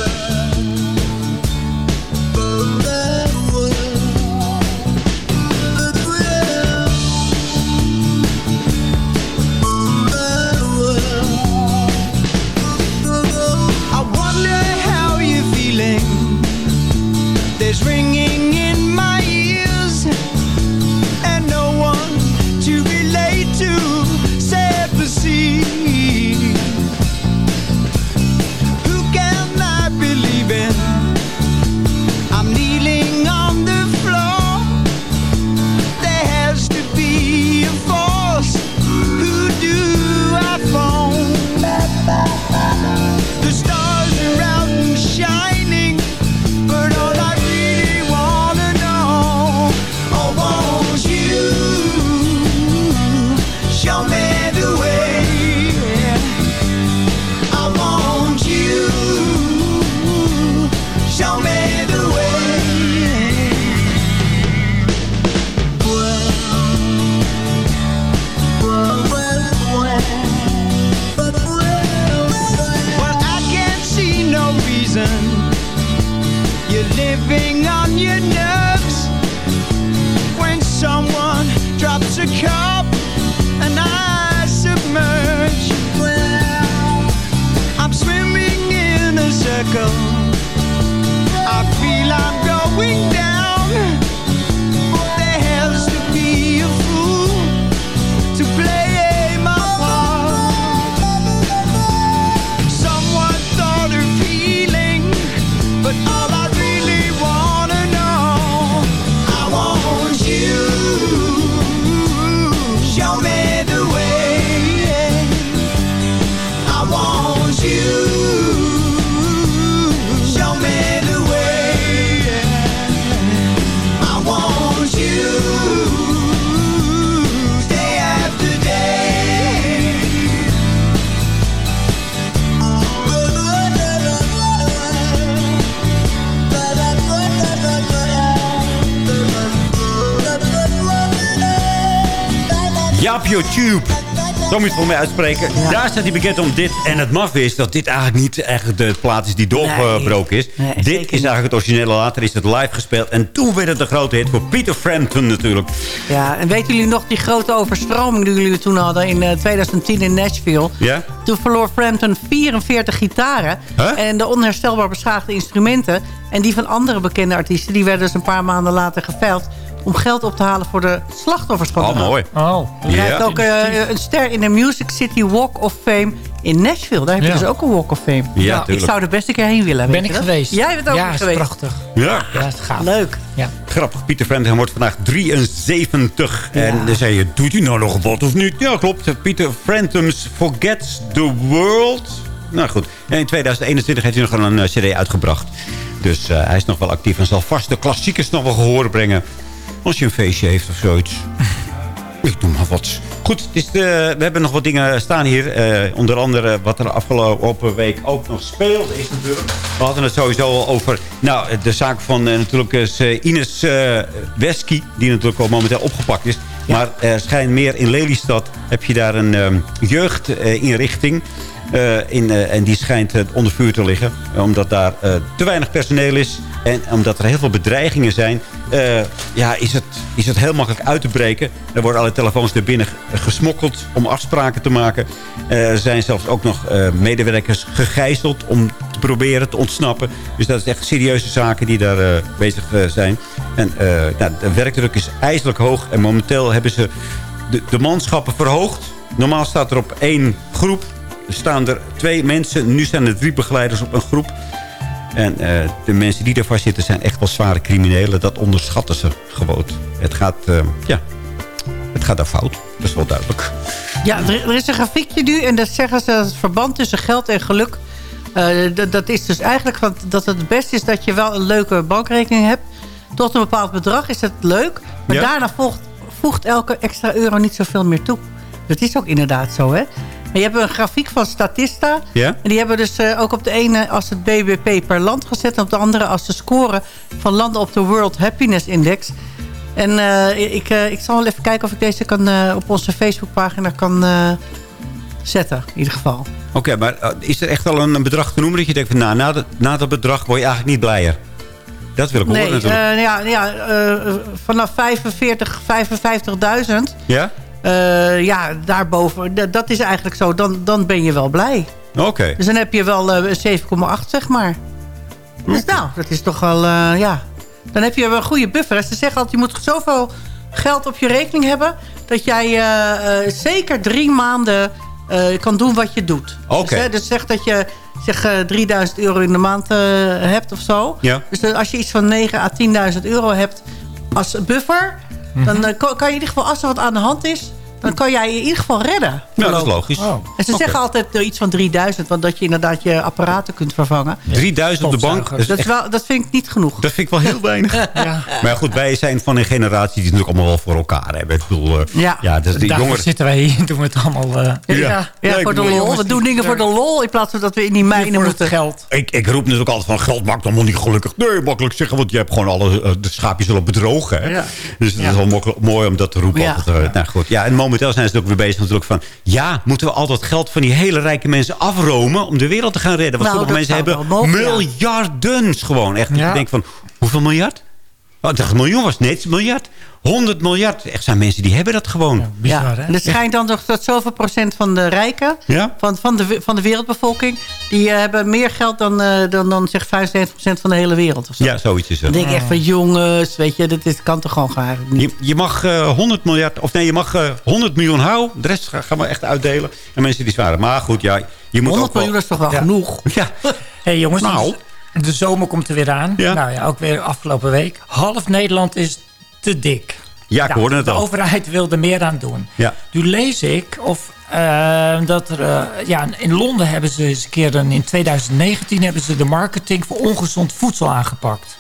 Jaap YouTube. Zo moet je het voor mij uitspreken. Daar staat hij bekend om dit. En het maf is dat dit eigenlijk niet echt de plaat is die doorgebroken is. Nee, dit is eigenlijk het originele. Later is het live gespeeld. En toen werd het een grote hit voor Peter Frampton natuurlijk. Ja, en weten jullie nog die grote overstroming die jullie toen hadden in eh, 2010 in Nashville? Ja? Toen verloor Frampton 44 gitaren Huh? en de onherstelbaar beschadigde instrumenten. En die van andere bekende artiesten, die werden dus een paar maanden later geveild om geld op te halen voor de slachtoffers van Oh, de ramp. mooi. Oh. Hij Ja. heeft ook eh, een ster in de Music City Walk of Fame in Nashville. Daar heb je Ja. dus ook een Walk of Fame. Ja, ik tuurlijk. zou er best een keer heen willen. Ben ik dat? geweest. Jij bent ook ja, geweest. prachtig. Ja. Ja, is gaaf. Leuk. Ja. Grappig, Pieter Frampton wordt vandaag 73. En dan zei je, doet hij nou nog wat of niet? Ja, klopt. Pieter Frampton forgets the world. Nou goed, En in 2021 heeft hij nog een eh, cd uitgebracht. Dus eh, hij is nog wel actief en zal vast de klassiekers nog wel gehoord brengen. Als je een feestje heeft of zoiets. Ik doe maar wat. Goed, de- we hebben nog wat dingen staan hier. Eh, onder andere wat er afgelopen week ook nog speelde is natuurlijk. We hadden het sowieso al over nou, de zaak van eh, natuurlijk is, eh, Ines eh Wesky. Die natuurlijk al momenteel opgepakt is. Maar er schijnt meer in Lelystad. Heb je daar een ehm, jeugdinrichting. Eh, in, eh, en die schijnt eh, onder vuur te liggen. Omdat daar eh, te weinig personeel is. En omdat er heel veel bedreigingen zijn. eh, ja, is het, is het heel makkelijk uit te breken. Er worden alle telefoons er binnen gesmokkeld om afspraken te maken. Eh, er zijn zelfs ook nog eh, medewerkers gegijzeld om te proberen te ontsnappen. Dus dat is echt serieuze zaken die daar bezig zijn. En nou, de werkdruk is ijselijk hoog. En momenteel hebben ze de, de manschappen verhoogd. Normaal staat er op één groep staan er twee mensen. Nu zijn er drie begeleiders op een groep. En eh, de mensen die daar zitten zijn echt wel zware criminelen. Dat onderschatten ze gewoon. Het gaat, eh, ja, het gaat daar fout. Dat is wel duidelijk. Ja, er, er is een grafiekje nu en dat zeggen ze dat het verband tussen geld en geluk... eh, dat, is dus eigenlijk van, dat het het beste is dat je wel een leuke bankrekening hebt. Tot een bepaald bedrag is het leuk. Maar Ja. daarna volgt, voegt elke extra euro niet zoveel meer toe. Dat is ook inderdaad zo, hè? Je hebt een grafiek van Statista. Ja? En die hebben dus eh, ook op de ene als het BBP per land gezet... en op de andere als de score van landen op de World Happiness Index. En eh, ik, eh, ik zal wel even kijken of ik deze kan, op onze Facebookpagina kan zetten. In ieder geval. Oké, maar is er echt al een, bedrag te noemen dat je denkt... Van, nou, na, dat- na dat bedrag word je eigenlijk niet blijer? Dat wil ik horen Nee, natuurlijk. eh, ja, ja, vanaf 45, 55.000... ja? Eh, ja, daarboven, dat, is eigenlijk zo. Dan, dan ben je wel blij. Oké. Dus dan heb je wel eh, 7,8, zeg maar. Dus nou, dat is toch wel, eh, ja... Dan heb je wel een goede buffer. Ze zeggen altijd, je moet zoveel geld op je rekening hebben... dat jij zeker drie maanden kan doen wat je doet. Oké. Dus, dus zeg dat je zeg, eh, 3000 euro in de maand hebt of zo. Ja. Dus als je iets van 9 à 10.000 euro hebt als buffer... dan eh, kan je in ieder geval, als er wat aan de hand is... dan kan jij je in ieder geval redden. Nou, dat is logisch. En ze zeggen altijd eh, iets van 3000, want dat je inderdaad je apparaten kunt vervangen. 3000 op de bank. Dat, is echt- wel, dat vind ik niet genoeg. Dat vind ik wel heel weinig. [LAUGHS] Maar goed, wij zijn van een generatie die het natuurlijk allemaal wel voor elkaar hebben. Ik bedoel, eh, Ja. ja dus die jongeren... zitten wij hier, [LAUGHS] doen we het allemaal... eh, Ja, ja, Ja, voor de lol. We doen dingen voor de lol in plaats van dat we in die mijnen voor het moeten. geld. Ik, ik roep natuurlijk altijd van geld maakt allemaal niet gelukkig. Nee, makkelijk zeggen, want je hebt gewoon alle de schaapjes al bedrogen. Hè? Ja. Dus het is wel mooi om dat te roepen. Ja. Altijd, nou goed. Ja, en momenteel zijn ze ook weer bezig natuurlijk van... ja, moeten we al dat geld van die hele rijke mensen afromen... om de wereld te gaan redden? Want Nou, sommige mensen hebben mogen, ja. miljarden gewoon. Echt, Ja. ik denk van, hoeveel miljard? Oh, ik dacht, een miljoen was net een miljard. 100 miljard. Echt zijn mensen die hebben dat gewoon. Bizar, Ja. hè? En het schijnt dan toch dat zoveel procent van de rijken, Ja? van, van, de, van de wereldbevolking, die eh, hebben meer geld dan, eh, dan, dan zeg 75 procent van de hele wereld. Of zo. Ja, zoiets is Dan denk ik echt van jongens, weet je, dit, dit kan toch gewoon eigenlijk niet. Je, je mag eh 100 miljard, of nee, je mag eh 100 miljoen houden. De rest ga- gaan we echt uitdelen. En mensen die zware. Maar goed, ja, je moet 100 ook wel... miljoen is toch wel Ja. genoeg? [LAUGHS] Ja, hey, jongens, Nou. dus de zomer komt er weer aan. Ja. Nou ja, ook weer afgelopen week. Half Nederland is te dik. ja ik Nou, hoorde het de al. overheid wil er meer aan doen. Ja. Nu lees ik of eh, dat er... eh, ja, in Londen hebben ze eens een keer... Een, in 2019 hebben ze de marketing voor ongezond voedsel aangepakt.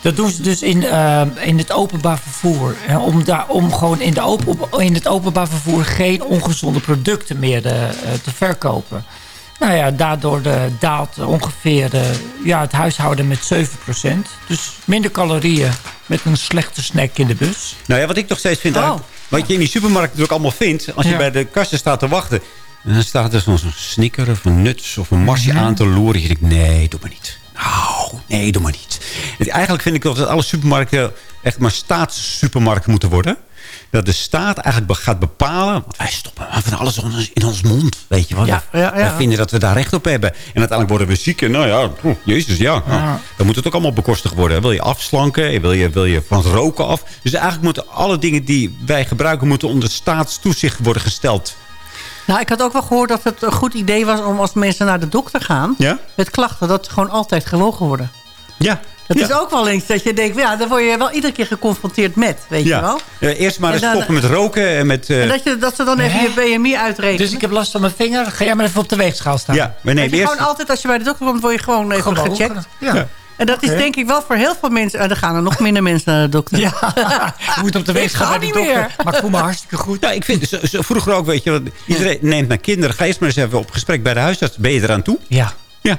Dat doen ze dus in, eh, in het openbaar vervoer. hè, om, daar, om gewoon in, de open, op- in het openbaar vervoer geen ongezonde producten meer eh, eh, te verkopen. Nou ja, daardoor eh, daalt ongeveer eh, ja, het huishouden met 7%. Dus minder calorieën met een slechte snack in de bus. Nou ja, wat ik nog steeds vind... Oh. Wat je in die supermarkt natuurlijk allemaal vindt... als je Ja. bij de kassen staat te wachten... en dan staat er zo'n snicker of een nuts of een marsje aan te loeren. Je denkt, nee, doe maar niet. Nou, nee, doe maar niet. En eigenlijk vind ik dat alle supermarkten... echt maar staatssupermarkten moeten worden... Dat de staat eigenlijk gaat bepalen... want wij stoppen maar van alles in ons- mond. Weet je wat? Ja, wij, ja, ja. wij vinden dat we daar recht op hebben. En uiteindelijk worden we ziek. En nou ja, jezus, ja. Nou, dan moet het ook allemaal bekostigd worden. Wil je afslanken? Wil je, wil je van het roken af? Dus eigenlijk moeten alle dingen die wij gebruiken... moeten onder staatstoezicht worden gesteld. Nou, ik had ook wel gehoord dat het een goed idee was om als mensen naar de dokter gaan... Ja? met klachten, dat ze gewoon altijd gewogen worden. Ja. Dat is ook wel eens dat je denkt, ja, dan word je wel iedere keer geconfronteerd met, weet je wel. Eh, eerst maar En eens dan- stoppen met roken en met... eh, En dat, je, dat ze dan even Hè? je BMI uitrekenen. Dus ik heb last van mijn vinger. Ga jij maar even op de weegschaal staan. ja, nemen je eerst... gewoon altijd, als je bij de dokter komt, word je gewoon even Gewoon, gecheckt. Ja. En dat is denk ik wel voor heel veel mensen... En dan gaan er nog minder mensen naar de dokter. Ja, je moet op de [LAUGHS] weegschaal ga bij de niet dokter. meer. Maar ik voel me hartstikke goed. Ja, ik vind, zo- zo- vroeger ook, weet je, iedereen neemt naar kinderen. Ga eerst maar eens even op gesprek bij de huisarts. Ben je eraan toe? Ja. Ja.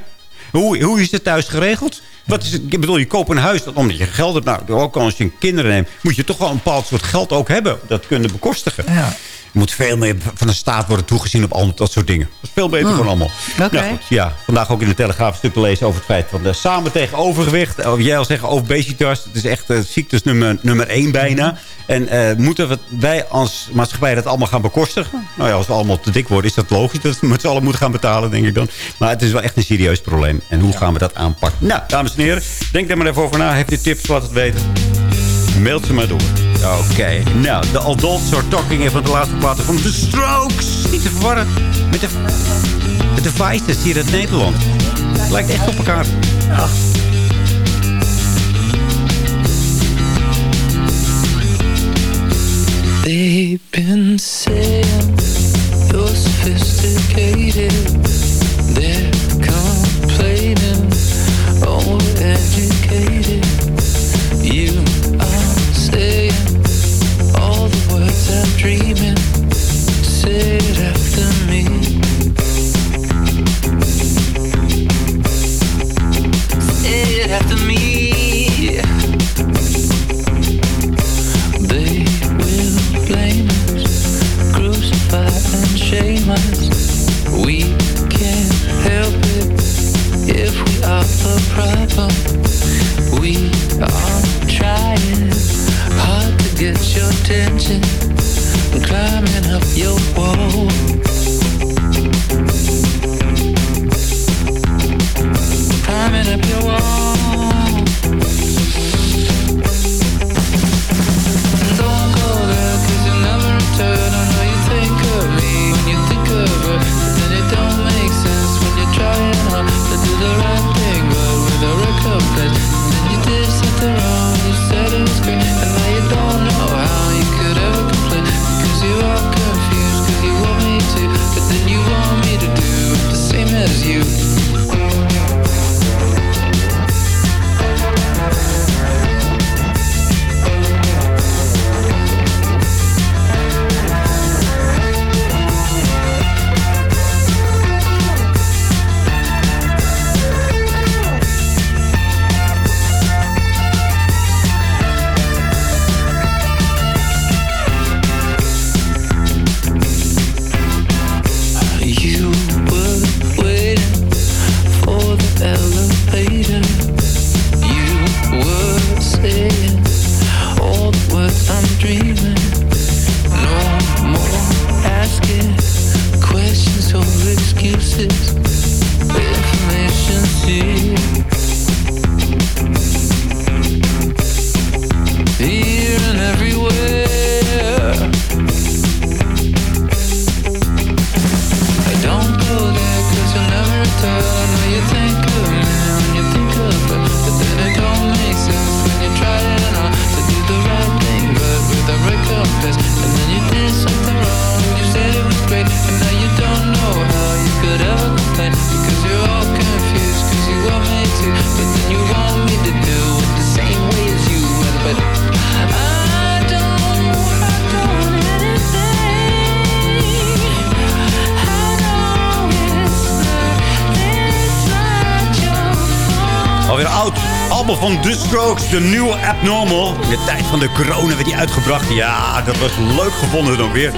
Hoe, hoe is het thuis geregeld? Wat is het, ik bedoel, je koopt een huis dat- omdat je geld hebt. Nou, ook als je kinderen neemt, moet je toch wel een bepaald soort geld ook hebben. Dat kunnen bekostigen. Ja. Moet veel meer van de staat worden toegezien op al dat soort dingen. Dat is veel beter gewoon allemaal. Oké. Nou goed, ja, vandaag ook in de Telegraaf een stuk te lezen over het feit van de samen tegen overgewicht. Of jij al zeggen obesitas. Het is echt uh, ziektes nummer, nummer één bijna. En eh, moeten we, wij als maatschappij dat allemaal gaan bekostigen? Nou ja, als we allemaal te dik worden, is dat logisch dat we met z'n allen moeten gaan betalen, denk ik dan. Maar het is wel echt een serieus probleem. En hoe gaan we dat aanpakken? Nou, dames en heren, denk daar maar even over na. Heeft u tips, laat het weten. Mailt ze maar door. Oké, nou, de Adults Are Talking van de laatste platen van The Strokes. Niet te verwarren met de, met de Vices hier in Nederland. Lijkt echt op elkaar. Ja. They've been saying you're sophisticated. They're complaining, dreaming. Say it after me. Say it after me. They will blame us, crucify and shame us. We can't help it if we are the problem. We are trying hard to get your attention, The Strokes, de nieuwe Abnormal. In de tijd van de corona werd die uitgebracht. Ja, dat was leuk gevonden dan weer.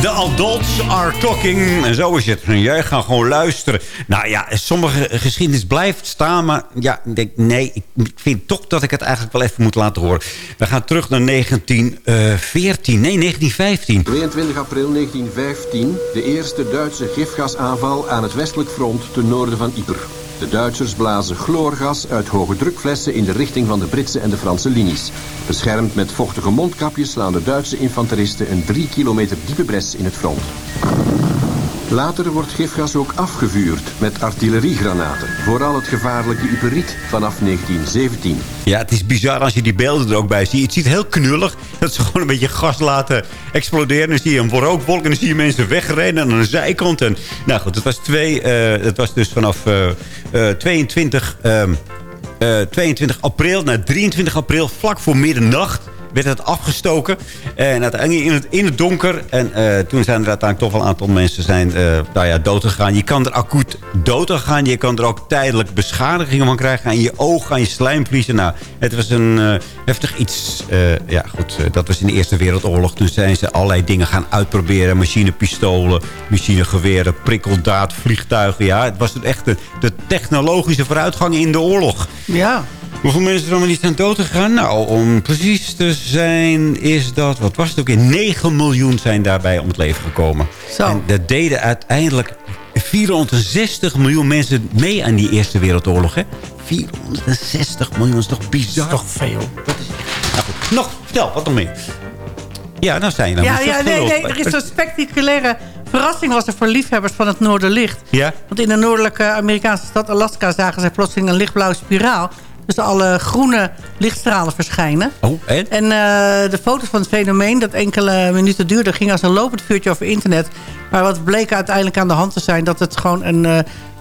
The adults are talking. En zo is het. En jij gaat gewoon luisteren. Nou ja, sommige geschiedenis blijft staan. Maar ja, ik denk, nee, ik vind toch dat ik het eigenlijk wel even moet laten horen. We gaan terug naar 1914. Nee, 1915. 22 april 1915, de eerste Duitse gifgasaanval aan het westelijk front ten noorden van Ypres. De Duitsers blazen chloorgas uit hoge drukflessen in de richting van de Britse en de Franse linies. Beschermd met vochtige mondkapjes slaan de Duitse infanteristen een drie kilometer diepe bres in het front. Later wordt gifgas ook afgevuurd met artilleriegranaten. Vooral het gevaarlijke iperiet vanaf 1917. Ja, het is bizar als je die beelden er ook bij ziet. Het ziet heel knullig. Dat ze [LAUGHS] gewoon een beetje gas laten exploderen. Dan zie je een rookwolk en dan zie je mensen wegrennen aan de zijkant. En, nou goed, het was, twee, eh, het was dus vanaf eh, eh, 22, ehm, eh, 22 april naar 23 april, vlak voor middernacht werd het afgestoken. En uiteindelijk in het, in het donker. En eh, toen zijn er uiteindelijk toch wel een aantal mensen zijn, eh nou ja, dood gegaan. Je kan er acuut dood aan gaan. Je kan er ook tijdelijk beschadigingen van krijgen. Aan je ogen, aan je slijmvliezen. Nou, het was een eh, heftig iets. Eh, ja, goed. eh, dat was in de Eerste Wereldoorlog. Toen zijn ze allerlei dingen gaan uitproberen. Machinepistolen, machinegeweren, prikkeldaad, vliegtuigen. Ja, het was echt de, de technologische vooruitgang in de oorlog. Ja. Hoeveel mensen er allemaal niet zijn dood gegaan? Nou, om precies te zijn is dat... Wat was het ook in? 9 miljoen zijn daarbij om het leven gekomen. Zo. En dat deden uiteindelijk 460 miljoen mensen mee aan die Eerste Wereldoorlog. Hè? 460 miljoen is toch bizar? toch veel. Nou goed, nog, vertel, wat nog meer? Ja, nou zijn je dan. Ja, is ja dat nee, nee, er is een spectaculaire verrassing was er voor liefhebbers van het Noorderlicht. Ja? Want in de noordelijke Amerikaanse stad Alaska zagen zij plotseling een lichtblauwe spiraal. Dus alle groene lichtstralen verschijnen. Oh, en? En eh, de foto's van het fenomeen, dat enkele minuten duurde... ging als een lopend vuurtje over internet. Maar wat bleek uiteindelijk aan de hand te zijn... dat het gewoon een, eh,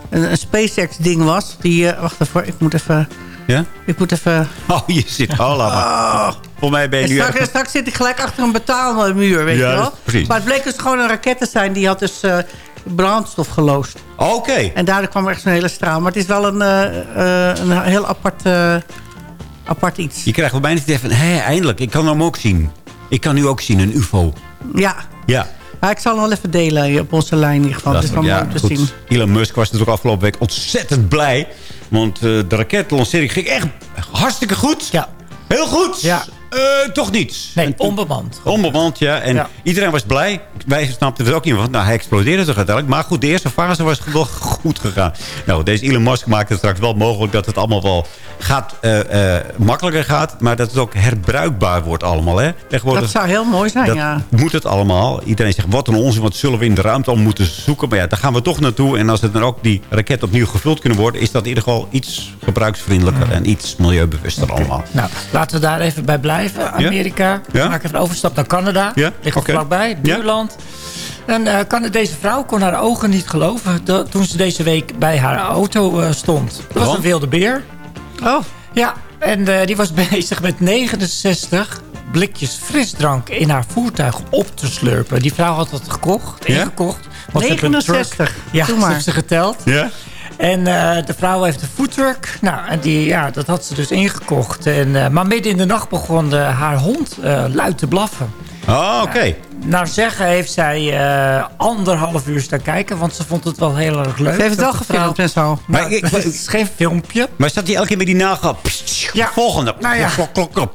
een, een SpaceX-ding was. Die, eh, wacht even, ik moet even... Ja? Ik moet even... Oh, je zit al maar. Voor mij ben je En nu straks, echt... straks zit ik gelijk achter een betaalmuur, weet Ja, je wel. precies. Maar het bleek dus gewoon een raket te zijn. Die had dus brandstof geloosd. Oké. En daardoor kwam er echt zo'n hele straal. Maar het is wel een, eh, eh, een heel apart, eh, apart iets. Je krijgt wel bijna het idee van... Hé, eindelijk, ik kan hem ook zien. Ik kan nu ook zien, een ufo. Ja. Ja. Maar ik zal hem wel even delen op onze lijn in ieder geval. Het is wel mooi om te zien. Elon Musk was natuurlijk afgelopen week ontzettend blij. Want de raketlancering ging echt hartstikke goed. Ja. Heel goed. Ja. Eh, toch niet. Nee, onbemand. Onbemand, ja. En Ja. iedereen was blij. Wij snapten het ook niet. Want nou, hij explodeerde toch uiteindelijk. Maar goed, de eerste fase was wel goed gegaan. Nou, deze Elon Musk maakt het straks wel mogelijk... dat het allemaal wel gaat, eh, eh, makkelijker gaat. Maar dat het ook herbruikbaar wordt allemaal. Hè? Dat zou heel mooi zijn, dat ja. moet het allemaal. Iedereen zegt, wat een onzin, wat zullen we in de ruimte al moeten zoeken. Maar ja, daar gaan we toch naartoe. En als het dan ook die raket opnieuw gevuld kunnen worden... is dat in ieder geval iets gebruiksvriendelijker en iets milieubewuster allemaal. Nou, laten we daar even bij blijven. Amerika. Ja? Maak ik even een overstap naar Canada. Ja? Ligt er vlakbij, buurland. En eh, kan, deze vrouw kon haar ogen niet geloven... dat- toen ze deze week bij haar auto eh, stond. Dat was een wilde beer. Oh. Ja, en eh, die was [LAUGHS] bezig met 69 blikjes frisdrank in haar voertuig op te slurpen. Die vrouw had dat gekocht, Ja? ingekocht. Truck- 69. Ja, Doe ze maar. heeft ze geteld. Ja? En eh, de vrouw heeft een foodtruck. Nou, en die, ja, dat had ze dus ingekocht. En, eh, maar midden in de nacht begon de, haar hond eh, luid te blaffen. Oh, oké. Naar zeggen heeft zij eh, anderhalf uur staan kijken. Want ze vond het wel heel erg leuk. Ze heeft het wel gefilmd en zo. Nou, Maar ik- het is geen filmpje. Maar zat hij elke keer met die nagel? Ja. Volgende. Nou ja. Klok, klok, klok.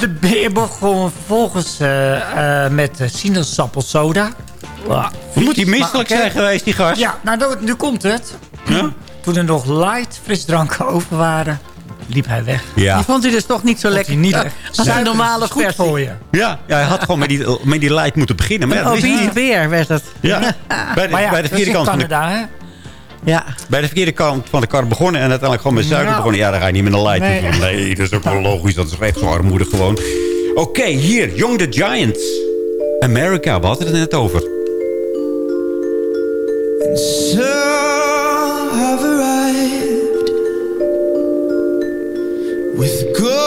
De beer begon vervolgens eh, eh, met sinaasappelsoda. Moet hij misselijk zijn geweest, die gast? Ja, nou, nu komt het. Toen er nog light frisdranken over waren, liep hij weg. Ja. Die vond hij dus toch niet zo lekker. hij niet Ja, lekker. Als een normale goed versie. voor je. Ja, ja, hij had gewoon met die, met die light moeten beginnen. Maar ja, Een dat beer werd het. Ja. [LAUGHS] Bij de, Maar ja, bij, de dat is verkeerde kant van de, Canada, hè? Ja. bij de verkeerde kant van de kar begonnen. En uiteindelijk gewoon met suiker Nou. begonnen. Ja, dan ga je niet met een light Nee. doen. Nee, dat is ook wel logisch. Dat is echt zo armoedig gewoon. Oké, hier. Young the Giants. America, we hadden het net over. So with good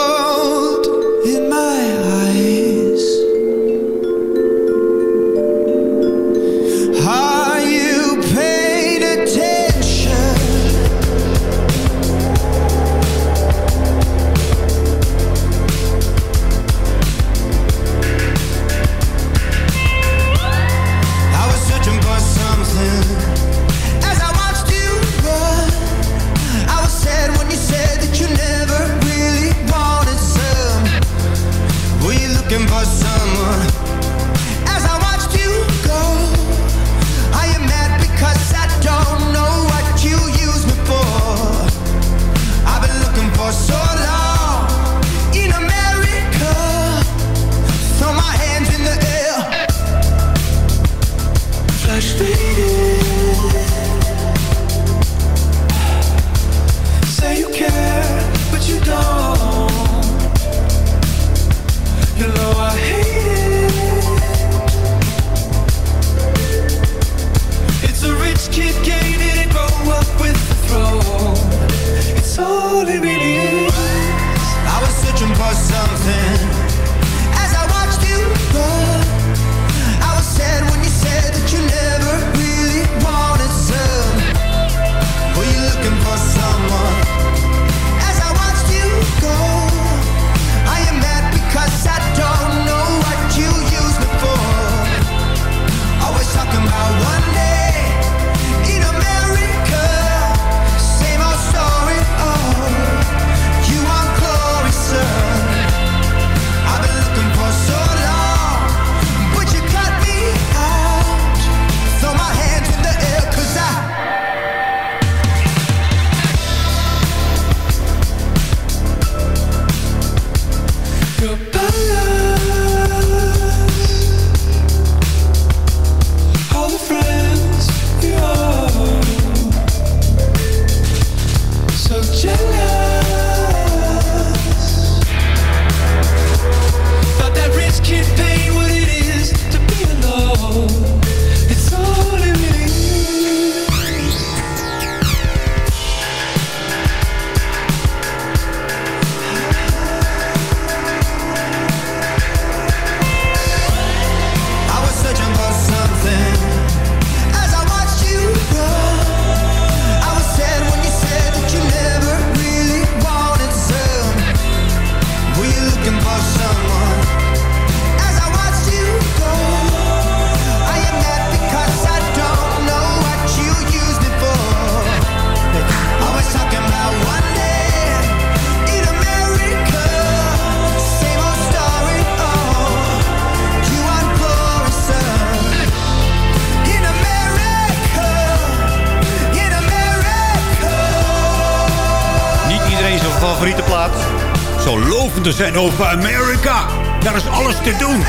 te zijn over Amerika. Daar is alles te doen.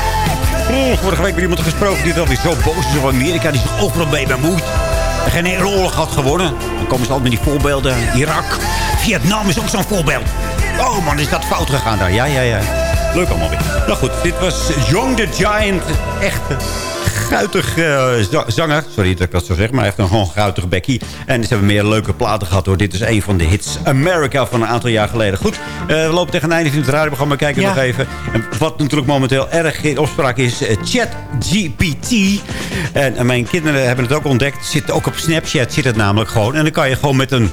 Oh, vorige week weer iemand gesproken die alweer zo boos is over Amerika. Die zich overal mee bemoeit. En geen enkele oorlog had gewonnen. Dan komen ze altijd met die voorbeelden. Irak, Vietnam is ook zo'n voorbeeld. Oh man, is dat fout gegaan daar. Ja, ja, ja. Leuk allemaal weer. Nou goed, dit was Young the Giant. Echt guitig eh, za- zanger. Sorry dat ik dat zo zeg, maar hij heeft een gewoon guitig bekkie. En ze hebben meer leuke platen gehad hoor. Dit is een van de hits America van een aantal jaar geleden. Goed, eh, we lopen tegen het einde van het radioprogramma. Kijken Ja. nog even. En wat natuurlijk momenteel erg in opspraak is, eh, ChatGPT. En, en mijn kinderen hebben het ook ontdekt. Zit ook op Snapchat zit het namelijk gewoon. En dan kan je gewoon met een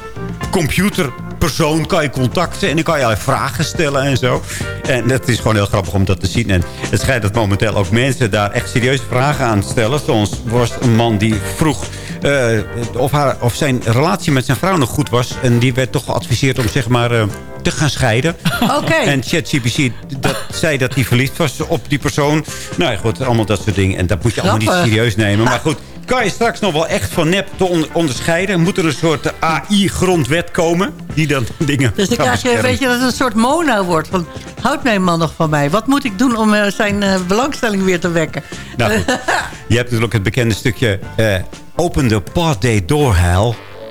computerpersoon kan je contacten. En dan kan je allerlei vragen stellen en zo. En dat is gewoon heel grappig om dat te zien. En het schijnt dat momenteel ook mensen daar echt serieuze vragen aan stellen. Zoals was een man die vroeg... eh, of, haar, of zijn relatie met zijn vrouw nog goed was. En die werd toch geadviseerd om zeg maar... eh, te gaan scheiden. Oké. En ChatGPT dat zei dat hij verliefd was op die persoon. Nou ja, goed, allemaal dat soort dingen. En dat moet je allemaal niet serieus nemen. Maar goed, kan je straks nog wel echt van nep te on- onderscheiden? Moet er een soort AI-grondwet komen? Die dan [LAUGHS] dingen Dus dan kan krijg je, weet je, dat het een soort mono wordt. Van, houdt mijn man nog van mij? Wat moet ik doen om eh, zijn eh, belangstelling weer te wekken? Nou goed, [LAUGHS] je hebt natuurlijk het bekende stukje... eh, open the pod day door.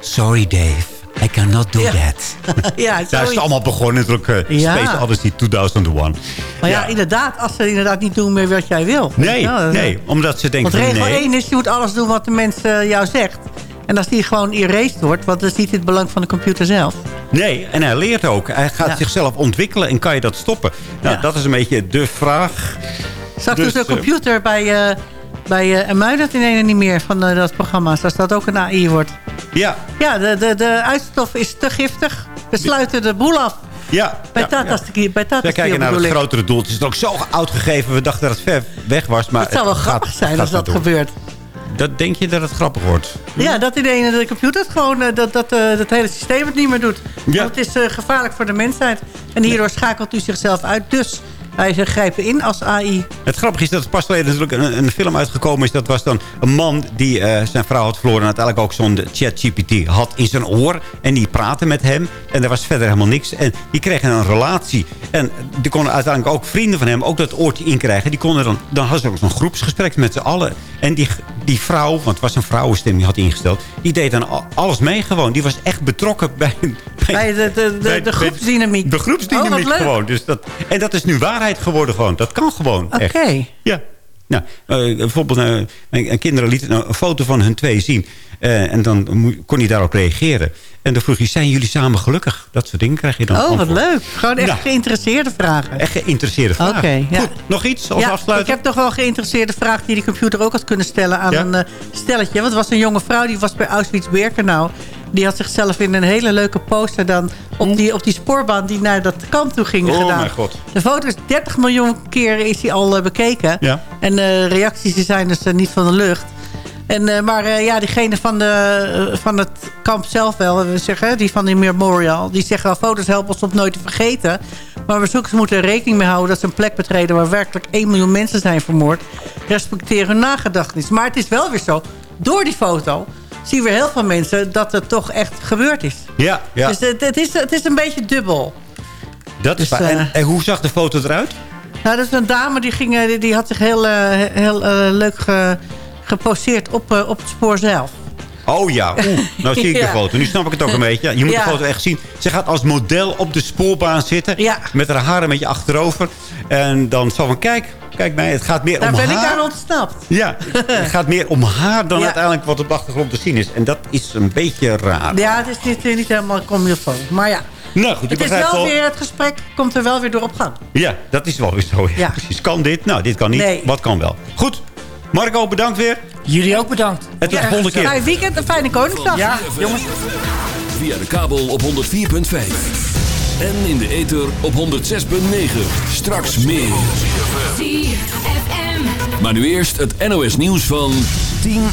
Sorry, Dave. I cannot do Ja. that. [LAUGHS] ja, Daar is het allemaal begonnen natuurlijk. eh, Ja. Space Odyssey 2001. Maar ja, inderdaad, als ze inderdaad niet doen meer wat jij wil. Nee, nee, omdat ze denken Want regel nee. 1 is, je moet alles doen wat de mens eh, jou zegt. En als die gewoon erased wordt, want dat is niet het belang van de computer zelf. Nee, en hij leert ook. Hij gaat zichzelf ontwikkelen en kan je dat stoppen? Nou, Ja. dat is een beetje de vraag. Zag Dus, dus de eh, computer bij, eh bij uh, Emui dat in ene niet meer van eh, dat programma. Als dat ook een AI wordt. Ja. Ja, de, de, de uitstof is te giftig. We sluiten de boel af. Ja. Bij ja, Tata ja. Bij Tata Wij Steel kijken naar het grotere doel. Het is ook zo oud gegeven. We dachten dat het ver weg was. Maar Het zou wel gaat- grappig zijn gaat als dat door. gebeurt. Dat denk je dat het grappig wordt? Ja, dat de ene de computer het gewoon eh, dat, dat, eh, dat hele systeem het niet meer doet. Want het is eh, gevaarlijk voor de mensheid. En hierdoor schakelt u zichzelf uit. Dus hij is grijpen in als AI. Het grappige is dat er pas geleden natuurlijk een, een film uitgekomen is. Dat was dan een man die eh, zijn vrouw had verloren. En uiteindelijk ook zo'n ChatGPT had in zijn oor. En die praatte met hem. En er was verder helemaal niks. En die kregen een relatie. En die konden uiteindelijk ook vrienden van hem ook dat oortje inkrijgen. Die konden dan, dan hadden ze ook zo'n groepsgesprek met z'n allen. En die, die vrouw, want het was een vrouwenstem die had ingesteld. Die deed dan al- alles mee gewoon. Die was echt betrokken bij... Bij de, de, de, groepsdynamiek. De Oh, groepsdynamiek leuk. gewoon. Dus dat, en dat is nu waarheid geworden gewoon. Dat kan gewoon. Oké. Ja. Nou, eh, bijvoorbeeld, eh, mijn, kinderen lieten nou een foto van hun twee zien. Eh, en dan kon hij daarop reageren. En dan vroeg hij, zijn jullie samen gelukkig? Dat soort dingen krijg je dan. Oh, wat leuk. Gewoon echt Ja. geïnteresseerde vragen. Echt geïnteresseerde vragen. Oké, ja. Goed, nog iets als ja, afsluiting? Ik heb toch wel een geïnteresseerde vraag die die computer ook had kunnen stellen aan Ja? een stelletje. Want het was een jonge vrouw die was bij Auschwitz-Birkenau. Die had zichzelf in een hele leuke poster dan op die, op die spoorbaan die naar dat kamp toe ging Oh, gedaan. mijn god. De foto is 30 miljoen keer is die al eh, bekeken. Ja. En de reacties die zijn dus eh, niet van de lucht. En, eh, maar eh, ja, diegene van, de, eh, van het kamp zelf wel, we zeggen, die van die memorial... die zeggen wel, foto's helpen ons om nooit te vergeten. Maar bezoekers moeten er rekening mee houden... dat ze een plek betreden waar werkelijk 1 miljoen mensen zijn vermoord. Respecteer hun nagedachtenis. Maar het is wel weer zo, door die foto zien we heel veel mensen... dat het toch echt gebeurd is. Ja, ja. Dus het, het, is, het is een beetje dubbel. dat is dus, waar. eh, en, en hoe zag de foto eruit? Nou, dat is een dame die, ging, eh, die, die had zich heel, eh, heel leuk ge- geposeerd op, op het spoor zelf. Oh ja, oeh, nou [LAUGHS] zie ik de Ja. foto. Nu snap ik het ook een beetje. Je moet Ja. de foto echt zien. Ze gaat als model op de spoorbaan zitten. Met haar haar een beetje achterover. En dan zo van, kijk, kijk mij, het gaat meer Daar om ben haar. ik aan ontsnapt. Ja, het gaat meer om haar dan [LAUGHS] Ja. uiteindelijk wat op de achtergrond te zien is. En dat is een beetje raar. Ja, het is niet, niet helemaal faut. Maar ja, Nou goed, je het is wel. weer, het gesprek komt er wel weer door op gang. Ja, dat is wel weer zo. Ja. Precies. Kan dit? Nou, dit kan niet. Nee. Wat kan wel? Goed. Marco, bedankt weer. Jullie ook bedankt. En tot de volgende keer. Fijn weekend, een fijne Koningsdag. Ja, jongens. Via de kabel op 104.5. En in de ether op 106.9. Straks meer. Maar nu eerst het NOS nieuws van 10 uur.